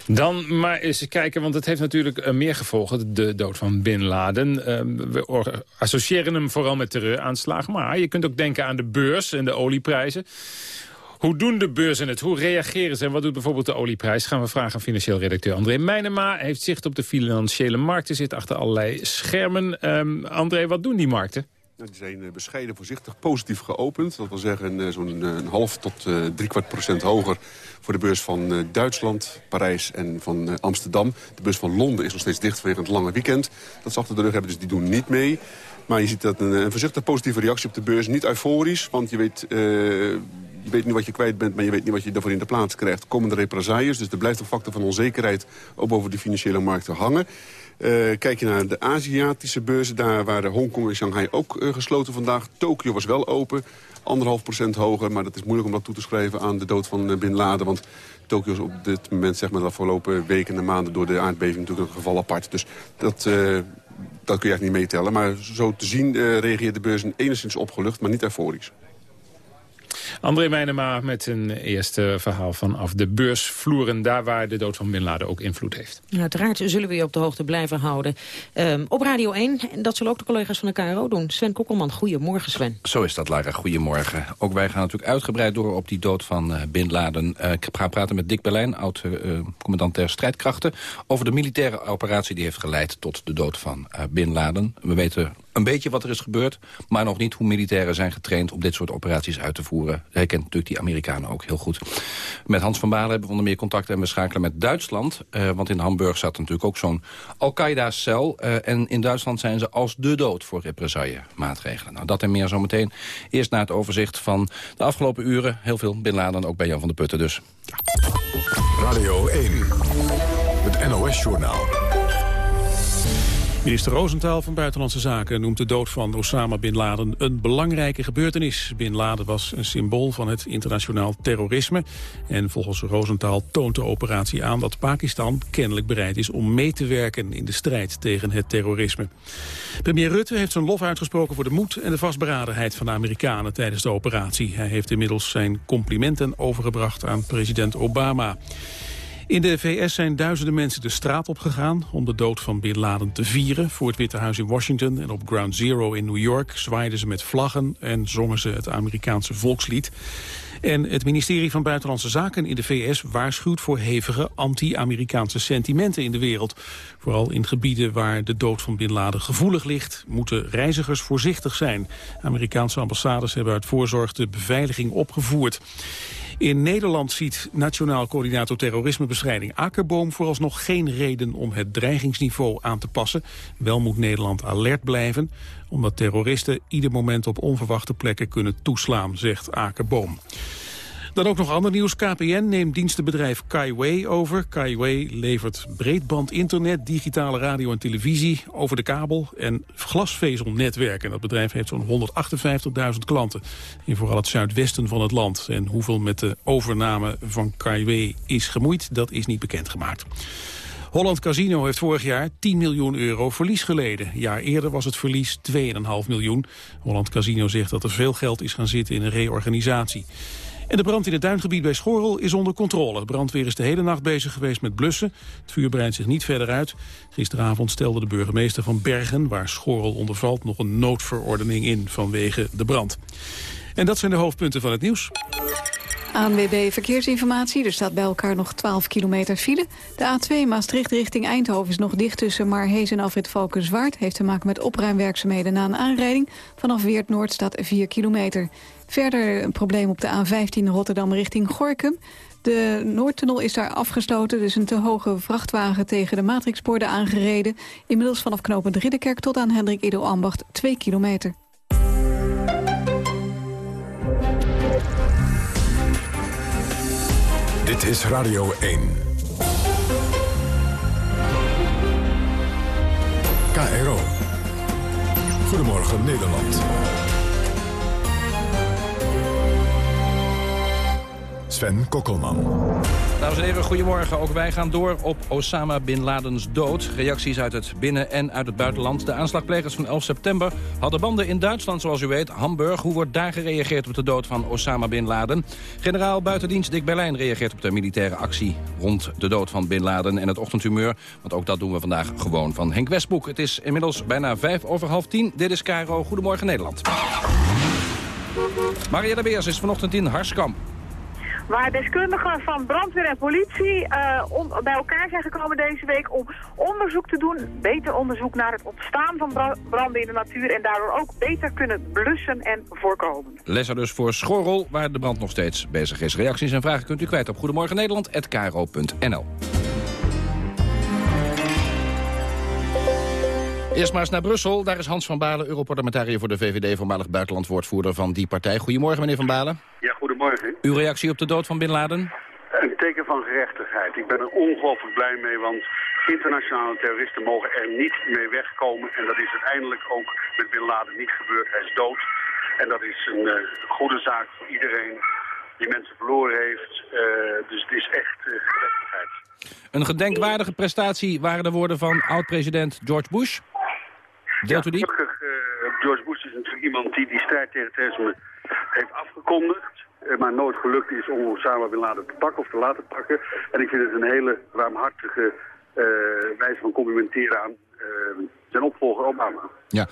Dan maar eens kijken, want het heeft natuurlijk meer gevolgen, de dood van Bin Laden. Uh, we associëren hem vooral met terreuraanslagen, maar je kunt ook denken aan de beurs en de olieprijzen. Hoe doen de beurzen het? Hoe reageren ze? En wat doet bijvoorbeeld de olieprijs? Gaan we vragen aan financieel redacteur André Meijnema. Heeft zicht op de financiële markten, zit achter allerlei schermen. Um, André, wat doen die markten? die zijn bescheiden voorzichtig positief geopend. Dat wil zeggen zo'n een half tot drie kwart procent hoger voor de beurs van Duitsland, Parijs en van Amsterdam. De beurs van Londen is nog steeds dicht vanwege het lange weekend. Dat ze achter de rug hebben, dus die doen niet mee. Maar je ziet dat een, een voorzichtig positieve reactie op de beurs. Niet euforisch, want je weet je weet niet wat je kwijt bent, maar je weet niet wat je daarvoor in de plaats krijgt. Komende represailles, dus er blijft een factor van onzekerheid ook over de financiële markten hangen. Uh, kijk je naar de Aziatische beurzen, daar waren Hongkong en Shanghai ook uh, gesloten vandaag. Tokio was wel open, anderhalf procent hoger, maar dat is moeilijk om dat toe te schrijven aan de dood van uh, Bin Laden. Want Tokio is op dit moment, zeg maar, de afgelopen weken en maanden door de aardbeving natuurlijk een geval apart. Dus dat, dat kun je echt niet meetellen. Maar zo te zien reageert de beurs enigszins opgelucht, maar niet euforisch. André Meijnema met een eerste verhaal vanaf de beursvloeren. Daar waar de dood van Bin Laden ook invloed heeft. Uiteraard zullen we je op de hoogte blijven houden. Um, op Radio 1, en dat zullen ook de collega's van de KRO doen. Sven Kokkelman, goedemorgen Sven. Zo is dat Lara, goedemorgen. Ook wij gaan natuurlijk uitgebreid door op die dood van uh, Bin Laden. Uh, ik ga praten met Dick Berlijn, oud-commandant uh, der strijdkrachten... over de militaire operatie die heeft geleid tot de dood van Bin Laden. We weten een beetje wat er is gebeurd... maar nog niet hoe militairen zijn getraind om dit soort operaties uit te voeren. Hij kent natuurlijk die Amerikanen ook heel goed. Met Hans van Balen hebben we onder meer contact en we schakelen met Duitsland. Uh, want in Hamburg zat natuurlijk ook zo'n Al-Qaeda-cel. Uh, en in Duitsland zijn ze als de dood voor represaille-maatregelen. Nou, dat en meer zometeen. Eerst naar het overzicht van de afgelopen uren. Heel veel Bin Laden, ook bij Jan van der Putten dus. Radio 1, het NOS-journaal. Minister Rosenthal van Buitenlandse Zaken noemt de dood van Osama Bin Laden een belangrijke gebeurtenis. Bin Laden was een symbool van het internationaal terrorisme. En volgens Rosenthal toont de operatie aan dat Pakistan kennelijk bereid is om mee te werken in de strijd tegen het terrorisme. Premier Rutte heeft zijn lof uitgesproken voor de moed en de vastberadenheid van de Amerikanen tijdens de operatie. Hij heeft inmiddels zijn complimenten overgebracht aan president Obama. In de VS zijn duizenden mensen de straat opgegaan om de dood van Bin Laden te vieren. Voor het Witte Huis in Washington en op Ground Zero in New York zwaaiden ze met vlaggen en zongen ze het Amerikaanse volkslied. En het ministerie van Buitenlandse Zaken in de VS waarschuwt voor hevige anti-Amerikaanse sentimenten in de wereld. Vooral in gebieden waar de dood van Bin Laden gevoelig ligt, moeten reizigers voorzichtig zijn. Amerikaanse ambassades hebben uit voorzorg de beveiliging opgevoerd. In Nederland ziet Nationaal Coördinator Terrorismebestrijding Akerboom vooralsnog geen reden om het dreigingsniveau aan te passen. Wel moet Nederland alert blijven, omdat terroristen ieder moment op onverwachte plekken kunnen toeslaan, zegt Akerboom. Dan ook nog ander nieuws. KPN neemt dienstenbedrijf Kaiway over. Kaiway levert breedband internet, digitale radio en televisie over de kabel en glasvezelnetwerken. Dat bedrijf heeft zo'n 158.000 klanten in vooral het zuidwesten van het land. En hoeveel met de overname van Kaiway is gemoeid, dat is niet bekendgemaakt. Holland Casino heeft vorig jaar 10 miljoen euro verlies geleden. Een jaar eerder was het verlies 2,5 miljoen. Holland Casino zegt dat er veel geld is gaan zitten in een reorganisatie. En de brand in het duingebied bij Schorrel is onder controle. Brandweer is de hele nacht bezig geweest met blussen. Het vuur breidt zich niet verder uit. Gisteravond stelde de burgemeester van Bergen, waar Schorrel onder valt... nog een noodverordening in vanwege de brand. En dat zijn de hoofdpunten van het nieuws. ANWB Verkeersinformatie. Er staat bij elkaar nog 12 kilometer file. De A2 Maastricht richting Eindhoven is nog dicht tussen Marhees en Alfred Valkenswaard. Heeft te maken met opruimwerkzaamheden na een aanrijding. Vanaf Weert Noord staat 4 kilometer. Verder een probleem op de A15 Rotterdam richting Gorkum. De Noordtunnel is daar afgesloten, dus een te hoge vrachtwagen tegen de matrixborden aangereden. Inmiddels vanaf knooppunt Ridderkerk tot aan Hendrik Ido Ambacht 2 kilometer. Dit is Radio 1. KRO. Goedemorgen Nederland. Sven Kokkelman. Dames en heren, goedemorgen. Ook wij gaan door op Osama Bin Ladens dood. Reacties uit het binnen- en uit het buitenland. De aanslagplegers van 11 september hadden banden in Duitsland, zoals u weet. Hamburg. Hoe wordt daar gereageerd op de dood van Osama Bin Laden? Generaal buitendienst Dick Berlijn reageert op de militaire actie... rond de dood van Bin Laden en het ochtendhumeur. Want ook dat doen we vandaag gewoon van Henk Westboek. Het is inmiddels bijna vijf over half tien. Dit is Caro. Goedemorgen Nederland. Maria de Beers is vanochtend in Harskamp. Waar deskundigen van brandweer en politie uh, bij elkaar zijn gekomen deze week om onderzoek te doen. Beter onderzoek naar het ontstaan van branden in de natuur en daardoor ook beter kunnen blussen en voorkomen. Lesser dus voor Schorrel, waar de brand nog steeds bezig is. Reacties en vragen kunt u kwijt op Goedemorgen Eerst maar eens naar Brussel. Daar is Hans van Balen, Europarlementariër voor de VVD... voormalig buitenlandwoordvoerder van die partij. Goedemorgen, meneer van Balen. Ja, goedemorgen. Uw reactie op de dood van Bin Laden? Een teken van gerechtigheid. Ik ben er ongelooflijk blij mee, want internationale terroristen mogen er niet mee wegkomen. En dat is uiteindelijk ook met Bin Laden niet gebeurd. Hij is dood. En dat is een uh, goede zaak voor iedereen die mensen verloren heeft. Uh, dus het is echt uh, gerechtigheid. Een gedenkwaardige prestatie waren de woorden van oud-president George Bush. Deelt u die? Gelukkig, uh, George Bush is natuurlijk iemand die die strijd tegen terrorisme heeft afgekondigd. Uh, maar nooit gelukt is om Osama Bin Laden te pakken of te laten pakken. En ik vind het een hele ruimhartige uh, wijze van complimenteren aan zijn opvolger Obama. Ja,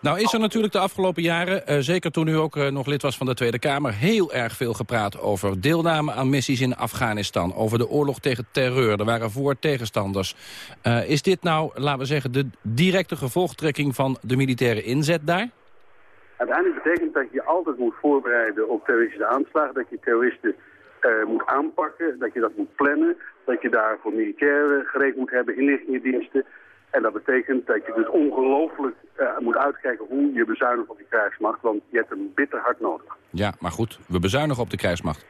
nou is er natuurlijk de afgelopen jaren, uh, zeker toen u ook uh, nog lid was van de Tweede Kamer... heel erg veel gepraat over deelname aan missies in Afghanistan... over de oorlog tegen terreur, er waren voor tegenstanders. Uh, is dit nou, laten we zeggen, de directe gevolgtrekking van de militaire inzet daar? Uiteindelijk betekent dat je altijd moet voorbereiden op terroristische aanslagen... dat je terroristen moet aanpakken, dat je dat moet plannen... dat je daarvoor militairen gereed moet hebben, inlichtingendiensten... En dat betekent dat je dus ongelooflijk uh, moet uitkijken hoe je bezuinigt op die krijgsmacht. Want je hebt een bitter hard nodig. Ja, maar goed, we bezuinigen op de krijgsmacht.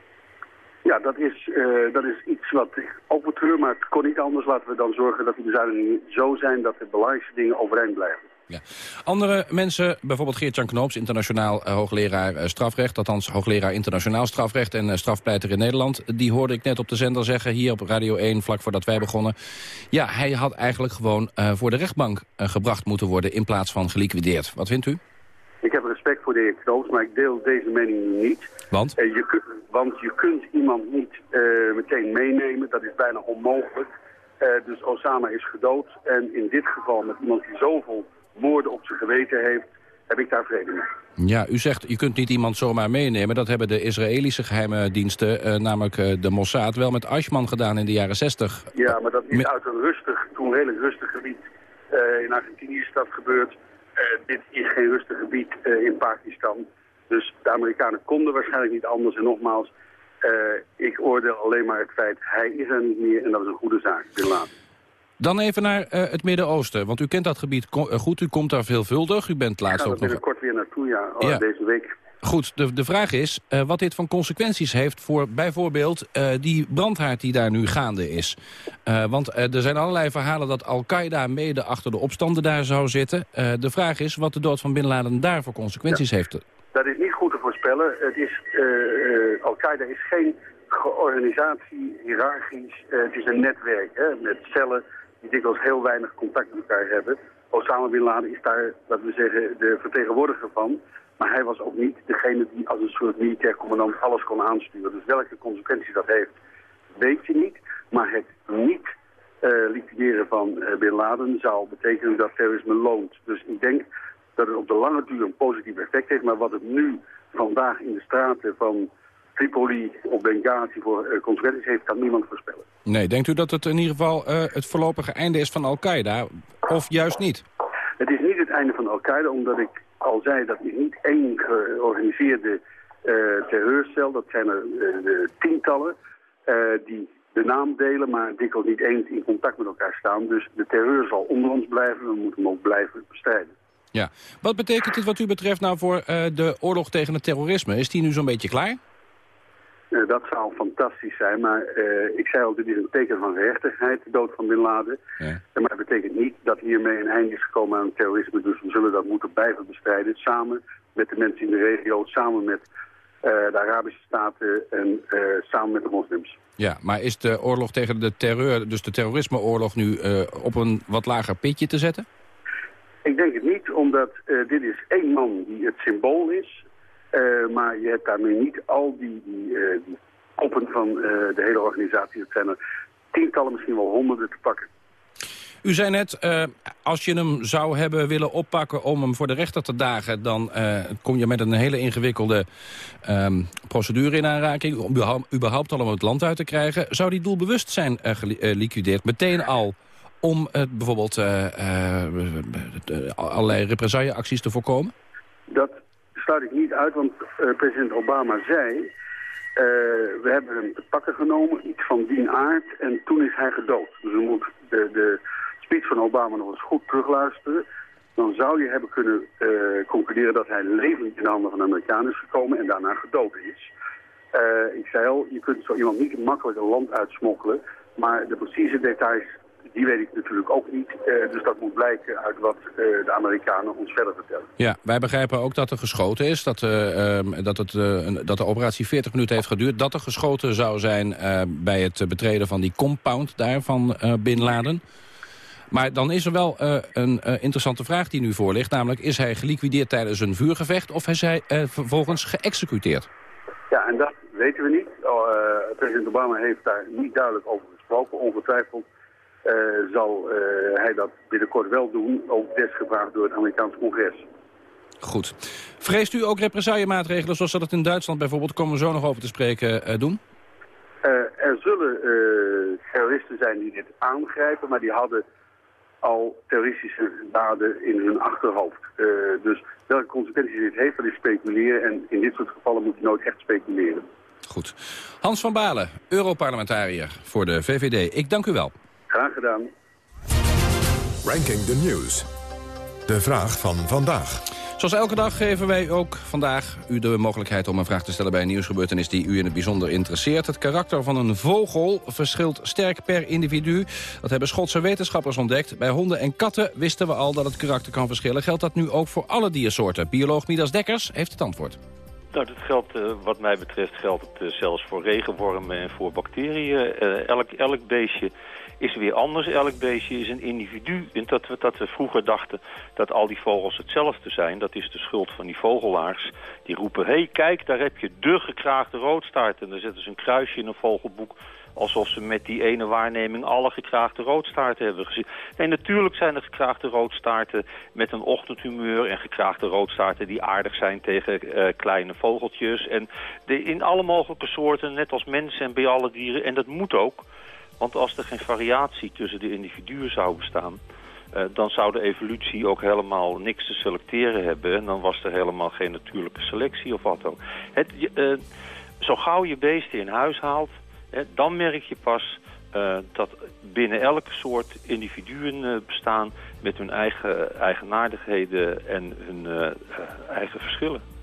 Ja, dat is, uh, dat is iets wat ik ook betreur, maar het kon niet anders. Laten we dan zorgen dat die bezuinigingen zo zijn dat de belangrijkste dingen overeind blijven. Ja. Andere mensen, bijvoorbeeld Geert-Jan Knoops, internationaal uh, hoogleraar uh, strafrecht... althans hoogleraar internationaal strafrecht en uh, strafpleiter in Nederland... die hoorde ik net op de zender zeggen, hier op Radio 1, vlak voordat wij begonnen... ja, hij had eigenlijk gewoon voor de rechtbank gebracht moeten worden... in plaats van geliquideerd. Wat vindt u? Ik heb respect voor de heer Knoops, maar ik deel deze mening niet. Want? je, want je kunt iemand niet meteen meenemen, dat is bijna onmogelijk... dus Osama is gedood en in dit geval met iemand die zoveel moorden op zijn geweten heeft, heb ik daar vrede mee. Ja, u zegt, je kunt niet iemand zomaar meenemen. Dat hebben de Israëlische geheime diensten, uh, namelijk uh, de Mossad, wel met Ashman gedaan in de jaren 60. Ja, maar dat is uit een rustig, toen redelijk rustig gebied. Uh, in Argentinië is dat gebeurd. dit is geen rustig gebied in Pakistan. Dus de Amerikanen konden waarschijnlijk niet anders. En nogmaals, ik oordeel alleen maar het feit, hij is er niet meer en dat is een goede zaak. Bin Laden. Dan even naar uh, het Midden-Oosten, want u kent dat gebied goed, u komt daar veelvuldig. U bent laatst ook nog... Ik binnenkort weer naartoe, ja, oh, ja. deze week. Goed, de, de vraag is uh, wat dit van consequenties heeft voor bijvoorbeeld uh, die brandhaard die daar nu gaande is. Uh, want er zijn allerlei verhalen dat Al-Qaeda mede achter de opstanden daar zou zitten. de vraag is wat de dood van Bin Laden daar voor consequenties ja. heeft. Dat is niet goed te voorspellen. Het is Al-Qaeda is geen organisatie, hiërarchisch. het is een netwerk hè, met cellen die dikwijls heel weinig contact met elkaar hebben. Osama Bin Laden is daar, laten we zeggen, de vertegenwoordiger van. Maar hij was ook niet degene die als een soort militair commandant alles kon aansturen. Dus welke consequenties dat heeft, weet je niet. Maar het niet uh, liquideren van uh, Bin Laden zou betekenen dat terrorisme loont. Dus ik denk dat het op de lange duur een positief effect heeft. Maar wat het nu vandaag in de straten van Tripoli of Benghazi voor uh, consequenties heeft, kan niemand voorspellen. Nee, denkt u dat het in ieder geval uh, het voorlopige einde is van Al-Qaeda? Of juist niet? Het is niet het einde van Al-Qaeda, omdat ik al zei dat is niet één georganiseerde uh, terreurcel. Dat zijn er tientallen die de naam delen, maar dikwijls niet eens in contact met elkaar staan. Dus de terreur zal onder ons blijven en we moeten hem ook blijven bestrijden. Ja. Wat betekent dit wat u betreft nou voor de oorlog tegen het terrorisme? Is die nu zo'n beetje klaar? Uh, dat zou fantastisch zijn, maar uh, ik zei al, dit is een teken van gerechtigheid, de dood van Bin Laden. Ja. Maar dat betekent niet dat hiermee een einde is gekomen aan terrorisme. Dus we zullen dat moeten blijven bestrijden, samen met de mensen in de regio, samen met uh, de Arabische Staten en samen met de moslims. Ja, maar is de oorlog tegen de terreur, dus de terrorismeoorlog nu op een wat lager pitje te zetten? Ik denk het niet, omdat dit is één man die het symbool is uh, maar je hebt daarmee niet al die, die, uh, die koppen van uh, de hele organisatie. Het zijn er tientallen, misschien wel honderden te pakken. U zei net, als je hem zou hebben willen oppakken om hem voor de rechter te dagen... dan kom je met een hele ingewikkelde um, procedure in aanraking... om überhaupt al om het land uit te krijgen. Zou die doelbewust zijn geliquideerd, meteen al om bijvoorbeeld allerlei represailleacties te voorkomen? Dat sluit ik niet uit, want president Obama zei... Uh, we hebben hem te pakken genomen, iets van die aard, en toen is hij gedood. Dus we moeten de, de speech van Obama nog eens goed terugluisteren. Dan zou je hebben kunnen uh, concluderen dat hij levend in de handen van de Amerikanen is gekomen en daarna gedood is. Ik zei al, je kunt zo iemand niet makkelijk een land uitsmokkelen, maar de precieze details die weet ik natuurlijk ook niet. Uh, dus dat moet blijken uit wat uh, de Amerikanen ons verder vertellen. Ja, wij begrijpen ook dat er geschoten is. Dat, uh, dat, het, dat de operatie 40 minuten heeft geduurd. Dat er geschoten zou zijn bij het betreden van die compound daar van Bin Laden. Maar dan is er wel een interessante vraag die nu voor ligt. Namelijk, is hij geliquideerd tijdens een vuurgevecht of is hij vervolgens geëxecuteerd? Ja, en dat weten we niet. Oh, president Obama heeft daar niet duidelijk over gesproken. Ongetwijfeld zal uh, hij dat binnenkort wel doen, ook desgevraagd door het Amerikaans congres. Goed. Vreest u ook represaillemaatregelen zoals dat het in Duitsland bijvoorbeeld, komen we zo nog over te spreken, uh, doen? er zullen terroristen zijn die dit aangrijpen, maar die hadden al terroristische daden in hun achterhoofd. dus welke consequenties dit heeft, dat is speculeren. En in dit soort gevallen moet je nooit echt speculeren. Goed. Hans van Balen, Europarlementariër voor de VVD. Ik dank u wel. Graag gedaan. Ranking the News. De vraag van vandaag. Zoals elke dag geven wij ook vandaag u de mogelijkheid om een vraag te stellen bij een nieuwsgebeurtenis die u in het bijzonder interesseert. Het karakter van een vogel verschilt sterk per individu. Dat hebben Schotse wetenschappers ontdekt. Bij honden en katten wisten we al dat het karakter kan verschillen. Geldt dat nu ook voor alle diersoorten? Bioloog Midas Dekkers heeft het antwoord. Nou, dat geldt, uh, wat mij betreft geldt het uh, zelfs voor regenwormen en voor bacteriën. Uh, elk, elk beestje is weer anders. Elk beestje is een individu. En dat we, dat vroeger dachten dat al die vogels hetzelfde zijn. Dat is de schuld van die vogelaars. Die roepen, hé hey, kijk, daar heb je de gekraagde roodstaart. En dan zetten ze een kruisje in een vogelboek alsof ze met die ene waarneming alle gekraagde roodstaarten hebben gezien. En natuurlijk zijn er gekraagde roodstaarten met een ochtendhumeur... en gekraagde roodstaarten die aardig zijn tegen uh, kleine vogeltjes. En in alle mogelijke soorten, net als mensen en bij alle dieren. En dat moet ook. Want als er geen variatie tussen de individuen zou bestaan... Uh, dan zou de evolutie ook helemaal niks te selecteren hebben. En dan was er helemaal geen natuurlijke selectie of wat ook. Het, uh, zo gauw je beesten in huis haalt, hè, dan merk je pas uh, dat binnen elke soort individuen bestaan... met hun eigen eigenaardigheden en hun eigen verschillen.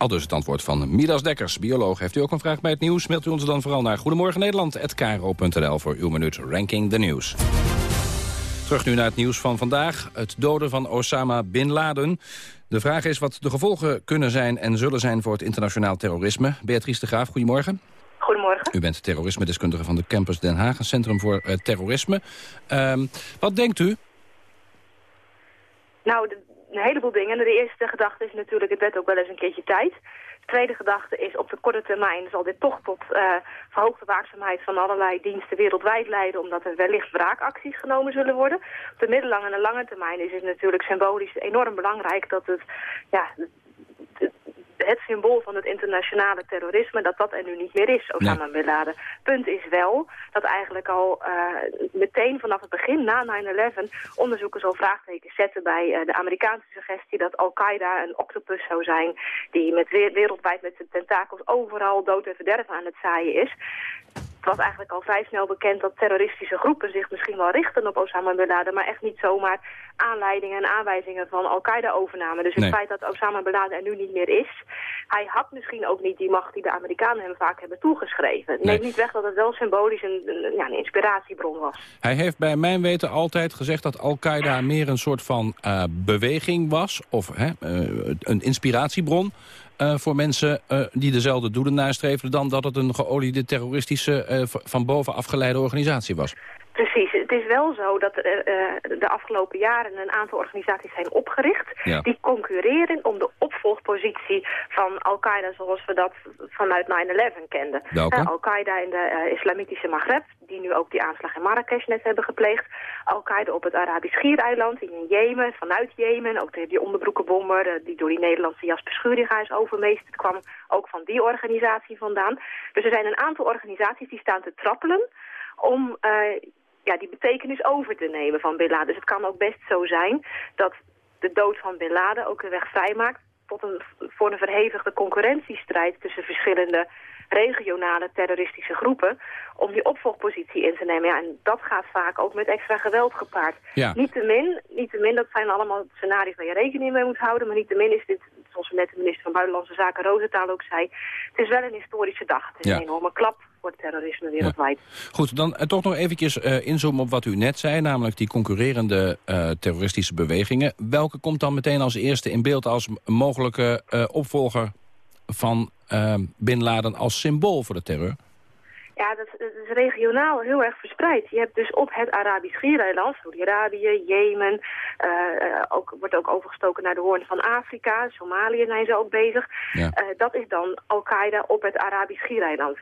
Al dus het antwoord van Midas Dekkers, bioloog. Heeft u ook een vraag bij het nieuws? Mailt u ons dan vooral naar Goedemorgen Nederland@kro.nl voor uw minuut Ranking the News. Terug nu naar het nieuws van vandaag. Het doden van Osama Bin Laden. De vraag is wat de gevolgen kunnen zijn en zullen zijn voor het internationaal terrorisme. Beatrice de Graaf, goedemorgen. Goedemorgen. U bent terrorisme-deskundige van de Campus Den Haag, een centrum voor uh, terrorisme. Um, wat denkt u? Nou, de, een heleboel dingen. De eerste gedachte is natuurlijk, het werd ook wel eens een keertje tijd. De tweede gedachte is, op de korte termijn zal dit toch tot uh, verhoogde waakzaamheid van allerlei diensten wereldwijd leiden, omdat er wellicht wraakacties genomen zullen worden. Op de middellange en de lange termijn is het natuurlijk symbolisch enorm belangrijk dat het, ja, het symbool van het internationale terrorisme, dat dat er nu niet meer is, Osama nee. Bin Laden. Punt is wel dat eigenlijk al uh, meteen vanaf het begin, na 9-11, onderzoekers al vraagtekens zetten bij uh, de Amerikaanse suggestie dat Al-Qaeda een octopus zou zijn die met wereldwijd met zijn tentakels overal dood en verderf aan het zaaien is. Het was eigenlijk al vrij snel bekend dat terroristische groepen zich misschien wel richten op Osama Bin Laden, maar echt niet zomaar aanleidingen en aanwijzingen van Al-Qaeda overnamen. Dus het nee. feit dat Osama Bin Laden er nu niet meer is, hij had misschien ook niet die macht die de Amerikanen hem vaak hebben toegeschreven. Het nee. neemt niet weg dat het wel symbolisch een, een, ja, een inspiratiebron was. Hij heeft bij mijn weten altijd gezegd dat Al-Qaeda meer een soort van uh, beweging was, of hè, uh, een inspiratiebron. Uh, voor mensen uh, die dezelfde doelen nastreefden... dan dat het een geoliede terroristische, uh, van boven afgeleide organisatie was. Precies. Het is wel zo dat er de afgelopen jaren een aantal organisaties zijn opgericht... Ja. die concurreren om de opvolgpositie van Al-Qaeda zoals we dat vanuit 9-11 kenden. Welke? Al-Qaeda in de uh, islamitische Maghreb, die nu ook die aanslag in Marrakesh net hebben gepleegd. Al-Qaeda op het Arabisch Schiereiland in Jemen, vanuit Jemen. Ook die onderbroekenbomber uh, die door die Nederlandse Jasper Schuringa is overmeesterd kwam ook van die organisatie vandaan. Dus er zijn een aantal organisaties die staan te trappelen om uh, ja, die betekenis over te nemen van Bin Laden. Dus het kan ook best zo zijn dat de dood van Bin Laden ook de weg vrijmaakt tot een, voor een verhevigde concurrentiestrijd tussen verschillende regionale terroristische groepen om die opvolgpositie in te nemen. Ja, en dat gaat vaak ook met extra geweld gepaard. Ja. Niettemin, niettemin, dat zijn allemaal scenario's waar je rekening mee moet houden, maar niettemin is dit, zoals net de minister van Buitenlandse Zaken Roosentaal ook zei, het is wel een historische dag. Het is Ja. een enorme klap voor het terrorisme wereldwijd. Goed, dan eh, toch nog eventjes eh, inzoomen op wat u net zei... namelijk die concurrerende eh, terroristische bewegingen. Welke komt dan meteen als eerste in beeld als mogelijke opvolger van Bin Laden als symbool voor de terror? Ja, dat, dat is regionaal heel erg verspreid. Je hebt dus op het Arabisch Schiereiland, Saudi-Arabië, Jemen, eh, eh, ook, wordt ook overgestoken naar de Hoorn van Afrika, Somalië zijn ze ook bezig. Ja. Eh, dat is dan Al-Qaeda op het Arabisch Schiereiland,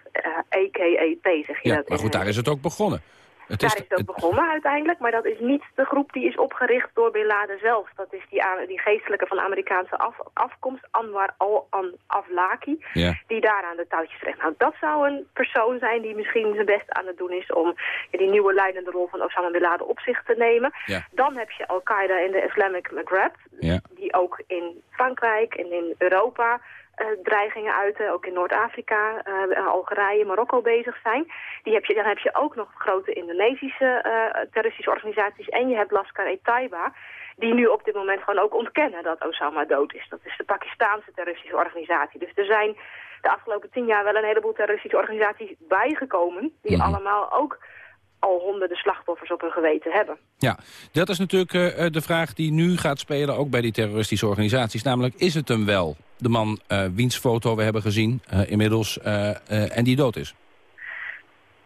EKEP zeg je Ja, dat. maar goed, daar is het ook begonnen. Het Daar is het ook begonnen uiteindelijk, maar dat is niet de groep die is opgericht door Bin Laden zelf. Dat is die, aan- die geestelijke van Amerikaanse af, afkomst, Anwar al-Awlaki, Ja. die daar aan de touwtjes trekt. Nou, dat zou een persoon zijn die misschien zijn best aan het doen is om ja, die nieuwe leidende rol van Osama Bin Laden op zich te nemen. Ja. Dan heb je Al-Qaeda in de Islamic Maghreb, die ook in Frankrijk en in Europa dreigingen uiten, ook in Noord-Afrika, eh, Algerije, Marokko bezig zijn. Die heb je, dan heb je ook nog grote Indonesische eh, terroristische organisaties en je hebt Lashkar-e-Taiba, die nu op dit moment gewoon ook ontkennen dat Osama dood is. Dat is de Pakistaanse terroristische organisatie. Dus er zijn de afgelopen tien jaar wel een heleboel terroristische organisaties bijgekomen, die allemaal ook al honderden slachtoffers op hun geweten hebben. Ja, dat is natuurlijk eh, eh, de vraag die nu gaat spelen, ook bij die terroristische organisaties. Namelijk, is het hem wel, de man eh wiens foto we hebben gezien inmiddels en die dood is?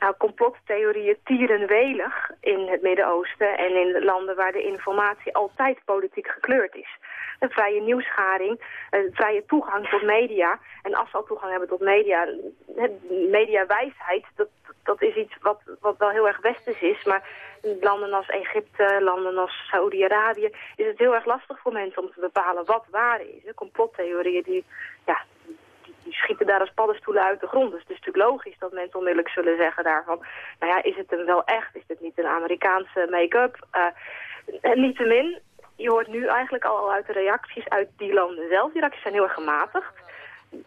Nou, complottheorieën tieren welig in het Midden-Oosten en in landen waar de informatie altijd politiek gekleurd is. Een vrije nieuwsgaring, een vrije toegang tot media. En als ze al toegang hebben tot media, mediawijsheid, dat, dat is iets wat, wat wel heel erg westers is. Maar landen als Egypte, landen als Saoedi-Arabië, is het heel erg lastig voor mensen om te bepalen wat waar is. Complottheorieën die, ja, die, die schieten daar als paddenstoelen uit de grond. Dus het is natuurlijk logisch dat mensen onmiddellijk zullen zeggen daarvan... nou ja, is het hem wel echt? Is dit niet een Amerikaanse make-up? En niettemin, je hoort nu eigenlijk al uit de reacties uit die landen zelf. Die reacties zijn heel erg gematigd.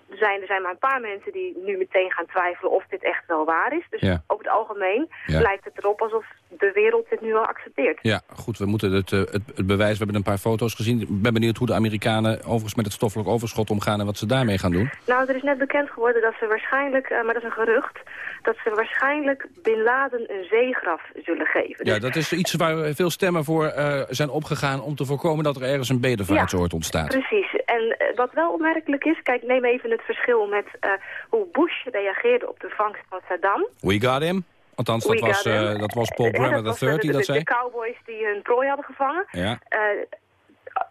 Er zijn, er zijn maar een paar mensen die nu meteen gaan twijfelen of dit echt wel waar is. Dus Ja. over het algemeen Ja. lijkt het erop alsof de wereld dit nu al accepteert. Ja, goed, we moeten het, eh, het, het bewijs, we hebben een paar foto's gezien. Ik ben benieuwd hoe de Amerikanen overigens met het stoffelijk overschot omgaan... en wat ze daarmee gaan doen. Nou, er is net bekend geworden dat ze waarschijnlijk, eh, maar dat is een gerucht, dat ze waarschijnlijk Bin Laden een zeegraf zullen geven. Ja, dat is iets waar veel stemmen voor eh, zijn opgegaan... om te voorkomen dat er ergens een bedevaartsoord ontstaat. Precies. En wat wel opmerkelijk is, kijk, neem even het verschil met hoe Bush reageerde op de vangst van Saddam. We got him. Althans, dat was, eh, dat was Paul Eh, Bremer was III die dat de, zei. de cowboys die hun prooi hadden gevangen. Ja.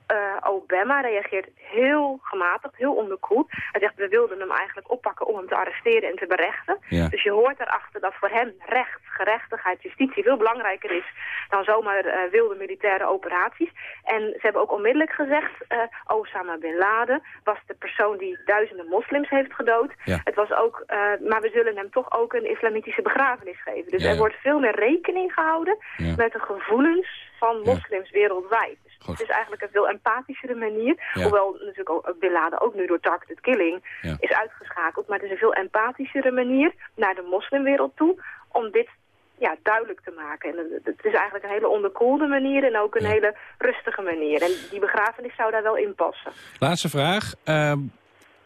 Eh, Obama reageert heel gematigd, heel onderkoeld. Hij zegt, we wilden hem eigenlijk oppakken om hem te arresteren en te berechten. Ja. Dus je hoort erachter dat voor hem recht, gerechtigheid, justitie veel belangrijker is dan zomaar eh, wilde militaire operaties. En ze hebben ook onmiddellijk gezegd, eh, Osama Bin Laden was de persoon die duizenden moslims heeft gedood. Ja. Het was ook, maar we zullen hem toch ook een islamitische begrafenis geven. Dus Ja, er wordt veel meer rekening gehouden met de gevoelens van moslims wereldwijd. Goed. het is eigenlijk een veel empathischere manier. Ja. Hoewel natuurlijk ook Bin Laden ook nu door targeted killing Ja. is uitgeschakeld. Maar het is een veel empathischere manier naar de moslimwereld toe om dit ja, duidelijk te maken. En het- het is eigenlijk een hele onderkoelde manier en ook een hele rustige manier. En die begrafenis zou daar wel in passen. Laatste vraag. Ehm,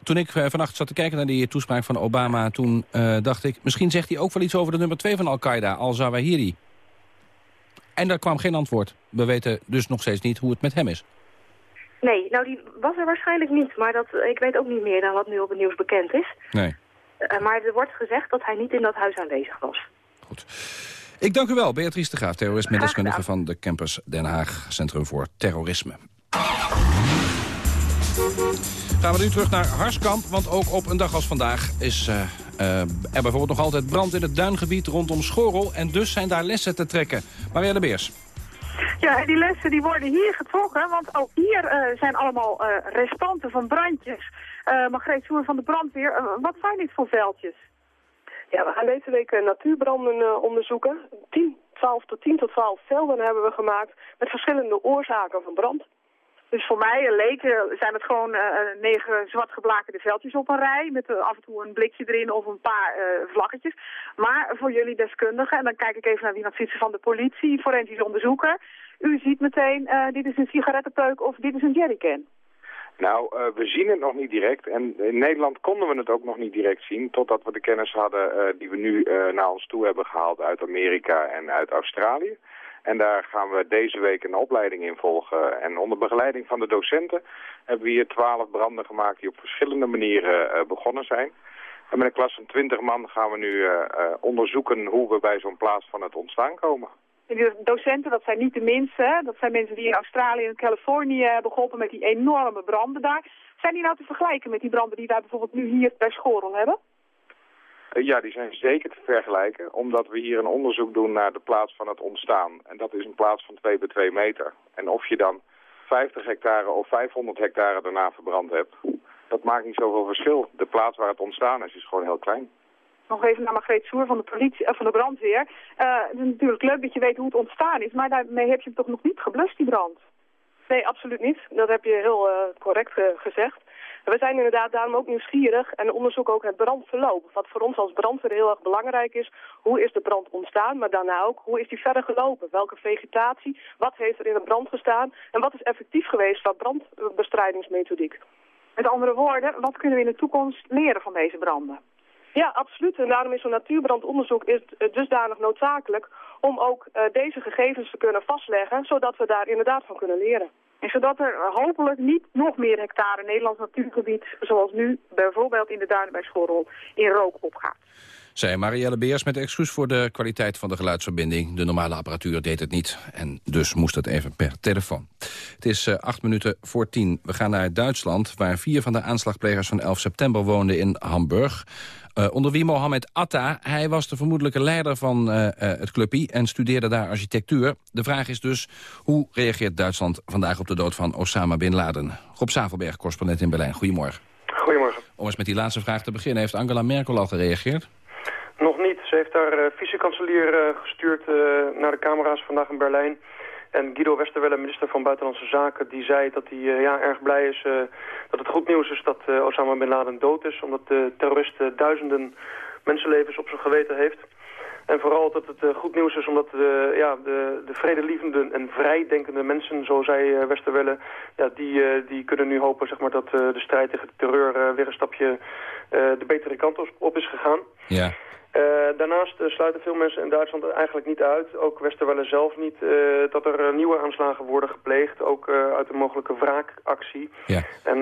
toen ik eh, vannacht zat te kijken naar die toespraak van Obama... toen eh, dacht ik, misschien zegt hij ook wel iets over de nummer 2 van Al-Qaeda, Al-Zawahiri. En daar kwam geen antwoord. We weten dus nog steeds niet hoe het met hem is. Nee, nou die was er waarschijnlijk niet. Maar dat, ik weet ook niet meer dan wat nu op het nieuws bekend is. Nee. Eh, maar er wordt gezegd dat hij niet in dat huis aanwezig was. Ik dank u wel, Beatrice de Graaf, terrorisme-deskundige van de campus Den Haag Centrum voor Terrorisme. Gaan we nu terug naar Harskamp, want ook op een dag als vandaag is uh, uh, er bijvoorbeeld nog altijd brand in het duingebied rondom Schorel. En dus zijn daar lessen te trekken. Marielle Beers. Ja, die lessen die worden hier getrokken, want ook hier uh, zijn allemaal restanten van brandjes. Margreet Soer van de brandweer, wat zijn dit voor veldjes? Ja, we gaan deze week natuurbranden onderzoeken. 10, 12 tot 10 tot 12 velden hebben we gemaakt met verschillende oorzaken van brand. Dus voor mij, een leek, zijn het gewoon uh, negen zwart geblakerde veldjes op een rij... met af en toe een blikje erin of een paar uh, vlaggetjes. Maar voor jullie deskundigen, en dan kijk ik even naar Wienand Fietsen van de politie... forensisch onderzoeker, u ziet meteen, dit is een sigarettenpeuk of dit is een jerrycan. Nou, we zien het nog niet direct. En in Nederland konden we het ook nog niet direct zien... totdat we de kennis hadden die we nu naar ons toe hebben gehaald uit Amerika en uit Australië. En daar gaan we deze week een opleiding in volgen. En onder begeleiding van de docenten hebben we hier twaalf branden gemaakt... die op verschillende manieren begonnen zijn. En met een klas van twintig man gaan we nu onderzoeken hoe we bij zo'n plaats van het ontstaan komen. Docenten, dat zijn niet de minste. Dat zijn mensen die in Australië en Californië hebben geholpen met die enorme branden daar. Zijn die nou te vergelijken met die branden die wij bijvoorbeeld nu hier bij Schorel hebben? Uh, ja, die zijn zeker te vergelijken, omdat we hier een onderzoek doen naar de plaats van het ontstaan. En dat is een plaats van 2 bij 2 meter. En of je dan 50 hectare of 500 hectare daarna verbrand hebt, dat maakt niet zoveel verschil. De plaats waar het ontstaan is, is gewoon heel klein nog even naar Margreet Soer van de, politie, uh, van de brandweer. Uh, het is natuurlijk leuk dat je weet hoe het ontstaan is, maar daarmee heb je hem toch nog niet geblust, die brand? Nee, absoluut niet. Dat heb je heel uh, correct gezegd. We zijn inderdaad daarom ook nieuwsgierig en onderzoeken ook het brandverloop. Wat voor ons als brandweer heel erg belangrijk is, hoe is de brand ontstaan, maar daarna ook, hoe is die verder gelopen? Welke vegetatie, wat heeft er in de brand gestaan en wat is effectief geweest van brandbestrijdingsmethodiek? Met andere woorden, wat kunnen we in de toekomst leren van deze branden? Ja, absoluut. En daarom is zo'n natuurbrandonderzoek is dusdanig noodzakelijk om ook uh, deze gegevens te kunnen vastleggen, zodat we daar inderdaad van kunnen leren. En zodat er hopelijk niet nog meer hectare Nederlands natuurgebied, zoals nu bijvoorbeeld in de duinen bij Schorrel, in rook opgaat. Zij Marielle Beers met excuus voor de kwaliteit van de geluidsverbinding. De normale apparatuur deed het niet en dus moest het even per telefoon. Het is uh, acht minuten voor tien. We gaan naar Duitsland, waar vier van de aanslagplegers van 11 september woonden in Hamburg. Uh, onder wie Mohamed Atta. Hij was de vermoedelijke leider van uh, uh, het clubje en studeerde daar architectuur. De vraag is dus, hoe reageert Duitsland vandaag op de dood van Osama Bin Laden? Rob Zavelberg, correspondent in Berlijn. Goedemorgen. Goedemorgen. Om eens met die laatste vraag te beginnen. Heeft Angela Merkel al gereageerd? Nog niet. Ze heeft haar vice-kanselier gestuurd naar de camera's vandaag in Berlijn. En Guido Westerwelle, minister van Buitenlandse Zaken, die zei dat hij uh, ja, erg blij is uh, dat het goed nieuws is dat uh, Osama Bin Laden dood is. Omdat de terrorist duizenden mensenlevens op zijn geweten heeft. En vooral dat het goed nieuws is omdat de, ja, de, de vredelievende en vrijdenkende mensen, zo zei Westerwelle, ja, die, die kunnen nu hopen zeg maar, dat de strijd tegen de terreur weer een stapje de betere kant op is gegaan. Ja. Uh, daarnaast uh, sluiten veel mensen in Duitsland eigenlijk niet uit, ook Westerwelle zelf niet, uh, dat er nieuwe aanslagen worden gepleegd, ook uit een mogelijke wraakactie. Ja. En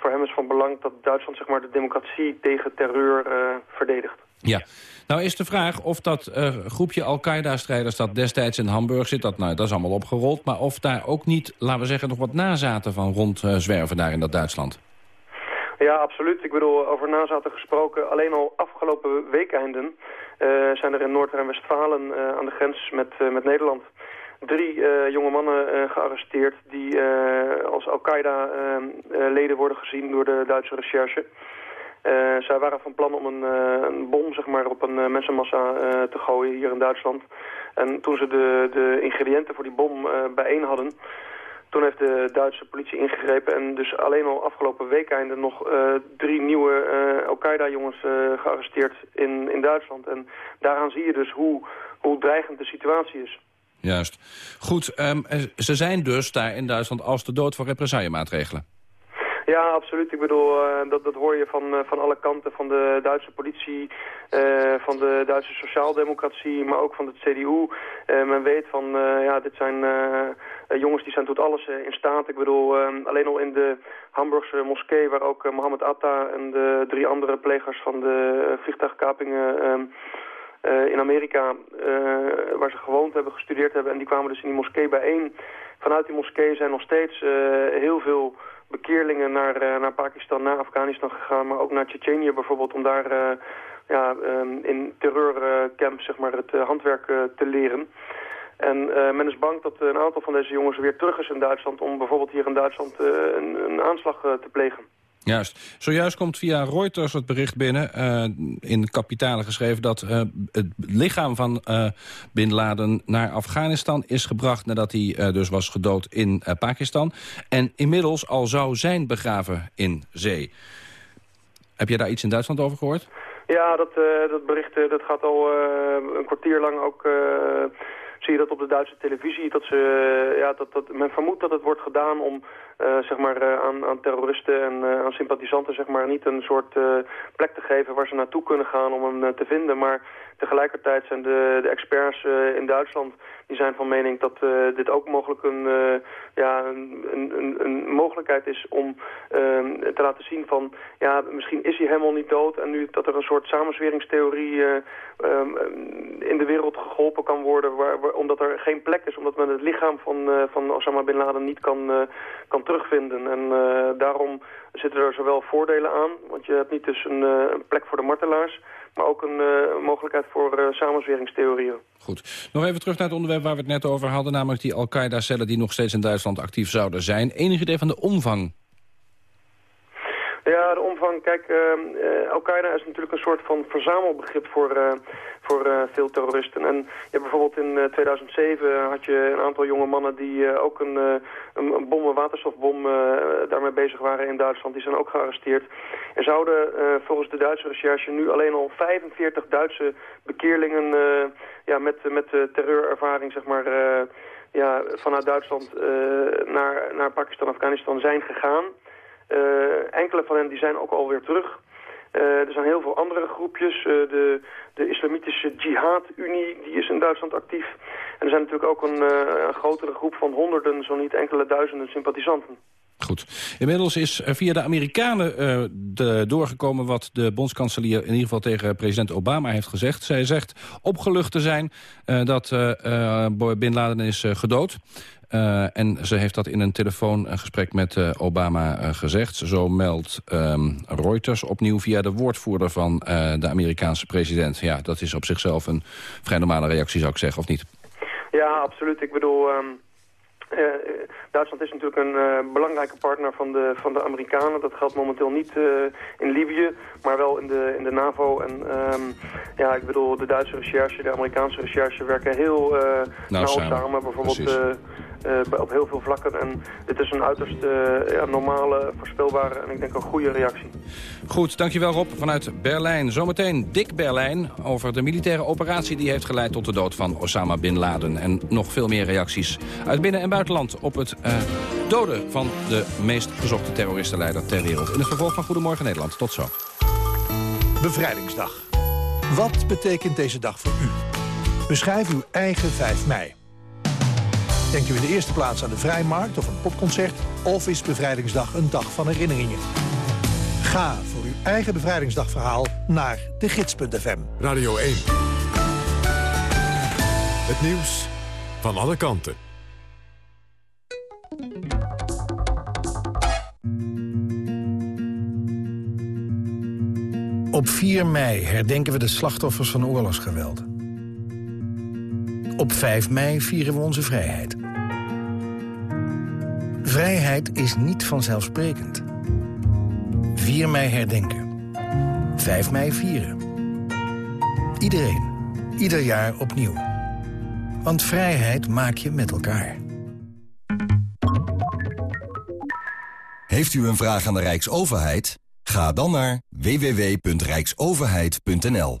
voor hem is van belang dat Duitsland zeg maar, de democratie tegen terreur verdedigt. Ja, nou is de vraag of dat groepje Al-Qaeda-strijders dat destijds in Hamburg zit, dat, nou, dat is allemaal opgerold, maar of daar ook niet, laten we zeggen, nog wat nazaten van rondzwerven daar in dat Duitsland. Ja, absoluut. Ik bedoel, over nazaten gesproken. Alleen al afgelopen weekeinden uh, zijn er in Noord- en Westfalen uh, aan de grens met, uh, met Nederland drie jonge mannen gearresteerd die als Al-Qaeda-leden worden gezien door de Duitse recherche. zij waren van plan om een, een bom zeg maar, op een mensenmassa te gooien hier in Duitsland. En toen ze de, de ingrediënten voor die bom bijeen hadden, toen heeft de Duitse politie ingegrepen en dus alleen al afgelopen weekeinde nog uh, drie nieuwe uh, Al-Qaeda-jongens uh, gearresteerd in, in Duitsland. En daaraan zie je dus hoe, hoe dreigend de situatie is. Juist. Goed, um, ze zijn dus daar in Duitsland als de dood voor represaillemaatregelen. Ja, absoluut. Ik bedoel, uh, dat, dat hoor je van, uh, van alle kanten. Van de Duitse politie, uh, van de Duitse sociaaldemocratie, maar ook van de CDU. men weet van, ja, dit zijn jongens die zijn tot alles in staat. Ik bedoel, alleen al in de Hamburgse moskee, waar ook Mohammed Atta en de drie andere plegers van de vliegtuigkapingen... Ehm, in Amerika, waar ze gewoond hebben, gestudeerd hebben. En die kwamen dus in die moskee bijeen. Vanuit die moskee zijn nog steeds heel veel bekeerlingen naar, naar Pakistan, naar Afghanistan gegaan, maar ook naar Tsjetsjenië bijvoorbeeld, om daar ja, ehm, in terreurcamps zeg maar, het handwerk te leren. En men is bang dat een aantal van deze jongens weer terug is in Duitsland... om bijvoorbeeld hier in Duitsland een, een, aanslag te plegen. Juist. Zojuist komt via Reuters het bericht binnen, uh, in kapitalen geschreven... dat uh, het lichaam van uh, Bin Laden naar Afghanistan is gebracht... nadat hij dus was gedood in Pakistan. En inmiddels al zou zijn begraven in zee. Heb jij daar iets in Duitsland over gehoord? Ja, dat, dat bericht dat gaat al een kwartier lang ook zie je dat op de Duitse televisie. Dat ze, ja, dat, dat, men vermoedt dat het wordt gedaan om uh, zeg maar, uh, aan, aan, terroristen en aan sympathisanten zeg maar, niet een soort plek te geven waar ze naartoe kunnen gaan om hem te vinden. Maar tegelijkertijd zijn de, de experts in Duitsland die zijn van mening dat dit ook mogelijk een, ja, een, een, een, mogelijkheid is om te laten zien van ja, misschien is hij helemaal niet dood. En nu dat er een soort samenzweringstheorie um, in de wereld geholpen kan worden waar, omdat er geen plek is, omdat men het lichaam van, van Osama Bin Laden niet kan, kan terugvinden. En daarom zitten er zowel voordelen aan, want je hebt niet dus een, een plek voor de martelaars, maar ook een uh, mogelijkheid voor samenzweringstheorieën. Goed. Nog even terug naar het onderwerp waar we het net over hadden, namelijk die Al-Qaeda-cellen die nog steeds in Duitsland actief zouden zijn. Enig idee van de omvang ja, de omvang. Kijk, uh, Al-Qaeda is natuurlijk een soort van verzamelbegrip voor, uh, voor uh, veel terroristen. En bijvoorbeeld in 2007 had je een aantal jonge mannen die ook een, een, bom, een waterstofbom, daarmee bezig waren in Duitsland. Die zijn ook gearresteerd. En zouden volgens de Duitse recherche nu alleen al 45 Duitse bekeerlingen ja, met, met terreurervaring, zeg maar ja, vanuit Duitsland naar, naar Pakistan, Afghanistan zijn gegaan. Eh, enkele van hen die zijn ook alweer terug. Uh, er zijn heel veel andere groepjes. Uh, de, de islamitische Jihad-Unie die is in Duitsland actief. En er zijn natuurlijk ook een, uh, een grotere groep van honderden, zo niet enkele duizenden sympathisanten. Goed. Inmiddels is via de Amerikanen de, doorgekomen wat de bondskanselier in ieder geval tegen president Obama heeft gezegd. Zij zegt opgelucht te zijn dat Bin Laden is gedood. Uh, en ze heeft dat in een telefoongesprek met uh, Obama uh, gezegd. Zo meldt um, Reuters opnieuw via de woordvoerder van de Amerikaanse president. Ja, dat is op zichzelf een vrij normale reactie, zou ik zeggen, of niet? Ja, absoluut. Ik bedoel... Um... Uh, Duitsland is natuurlijk een uh, belangrijke partner van de, van de Amerikanen. Dat geldt momenteel niet uh, in Libië, maar wel in de, in de NAVO. En um, ja, ik bedoel, de Duitse recherche, de Amerikaanse recherche werken heel nou, nauw samen. samen. Bijvoorbeeld uh, op heel veel vlakken. En dit is een uiterst uh, ja, normale, voorspelbare en ik denk een goede reactie. Goed, dankjewel Rob vanuit Berlijn. Zometeen Dick Berlijn over de militaire operatie... die heeft geleid tot de dood van Osama Bin Laden. En nog veel meer reacties uit binnen- en buitenland... op het uh, doden van de meest gezochte terroristenleider ter wereld. In het vervolg van Goedemorgen Nederland. Tot zo. Bevrijdingsdag. Wat betekent deze dag voor u? Beschrijf uw eigen 5 mei. Denkt u in de eerste plaats aan de Vrijmarkt of een popconcert... of is Bevrijdingsdag een dag van herinneringen? Ga voor uw eigen bevrijdingsdagverhaal naar de gids.fm. Radio 1. Het nieuws van alle kanten. Op 4 mei herdenken we de slachtoffers van oorlogsgeweld. Op 5 mei vieren we onze vrijheid. Vrijheid is niet vanzelfsprekend. 4 mei herdenken. 5 mei vieren. Iedereen. Ieder jaar opnieuw. Want vrijheid maak je met elkaar. Heeft u een vraag aan de Rijksoverheid? Ga dan naar www.rijksoverheid.nl.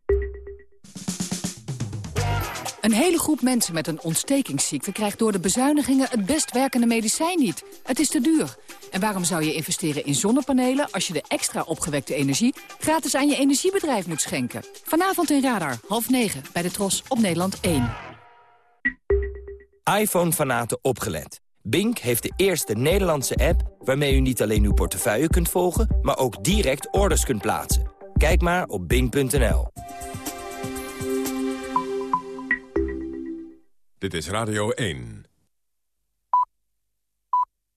Een hele groep mensen met een ontstekingsziekte krijgt door de bezuinigingen het best werkende medicijn niet. Het is te duur. En waarom zou je investeren in zonnepanelen als je de extra opgewekte energie gratis aan je energiebedrijf moet schenken? Vanavond in Radar, half negen, bij de Tros op Nederland 1. iPhone-fanaten opgelet. Bink heeft de eerste Nederlandse app waarmee u niet alleen uw portefeuille kunt volgen, maar ook direct orders kunt plaatsen. Kijk maar op bink.nl. Dit is Radio 1.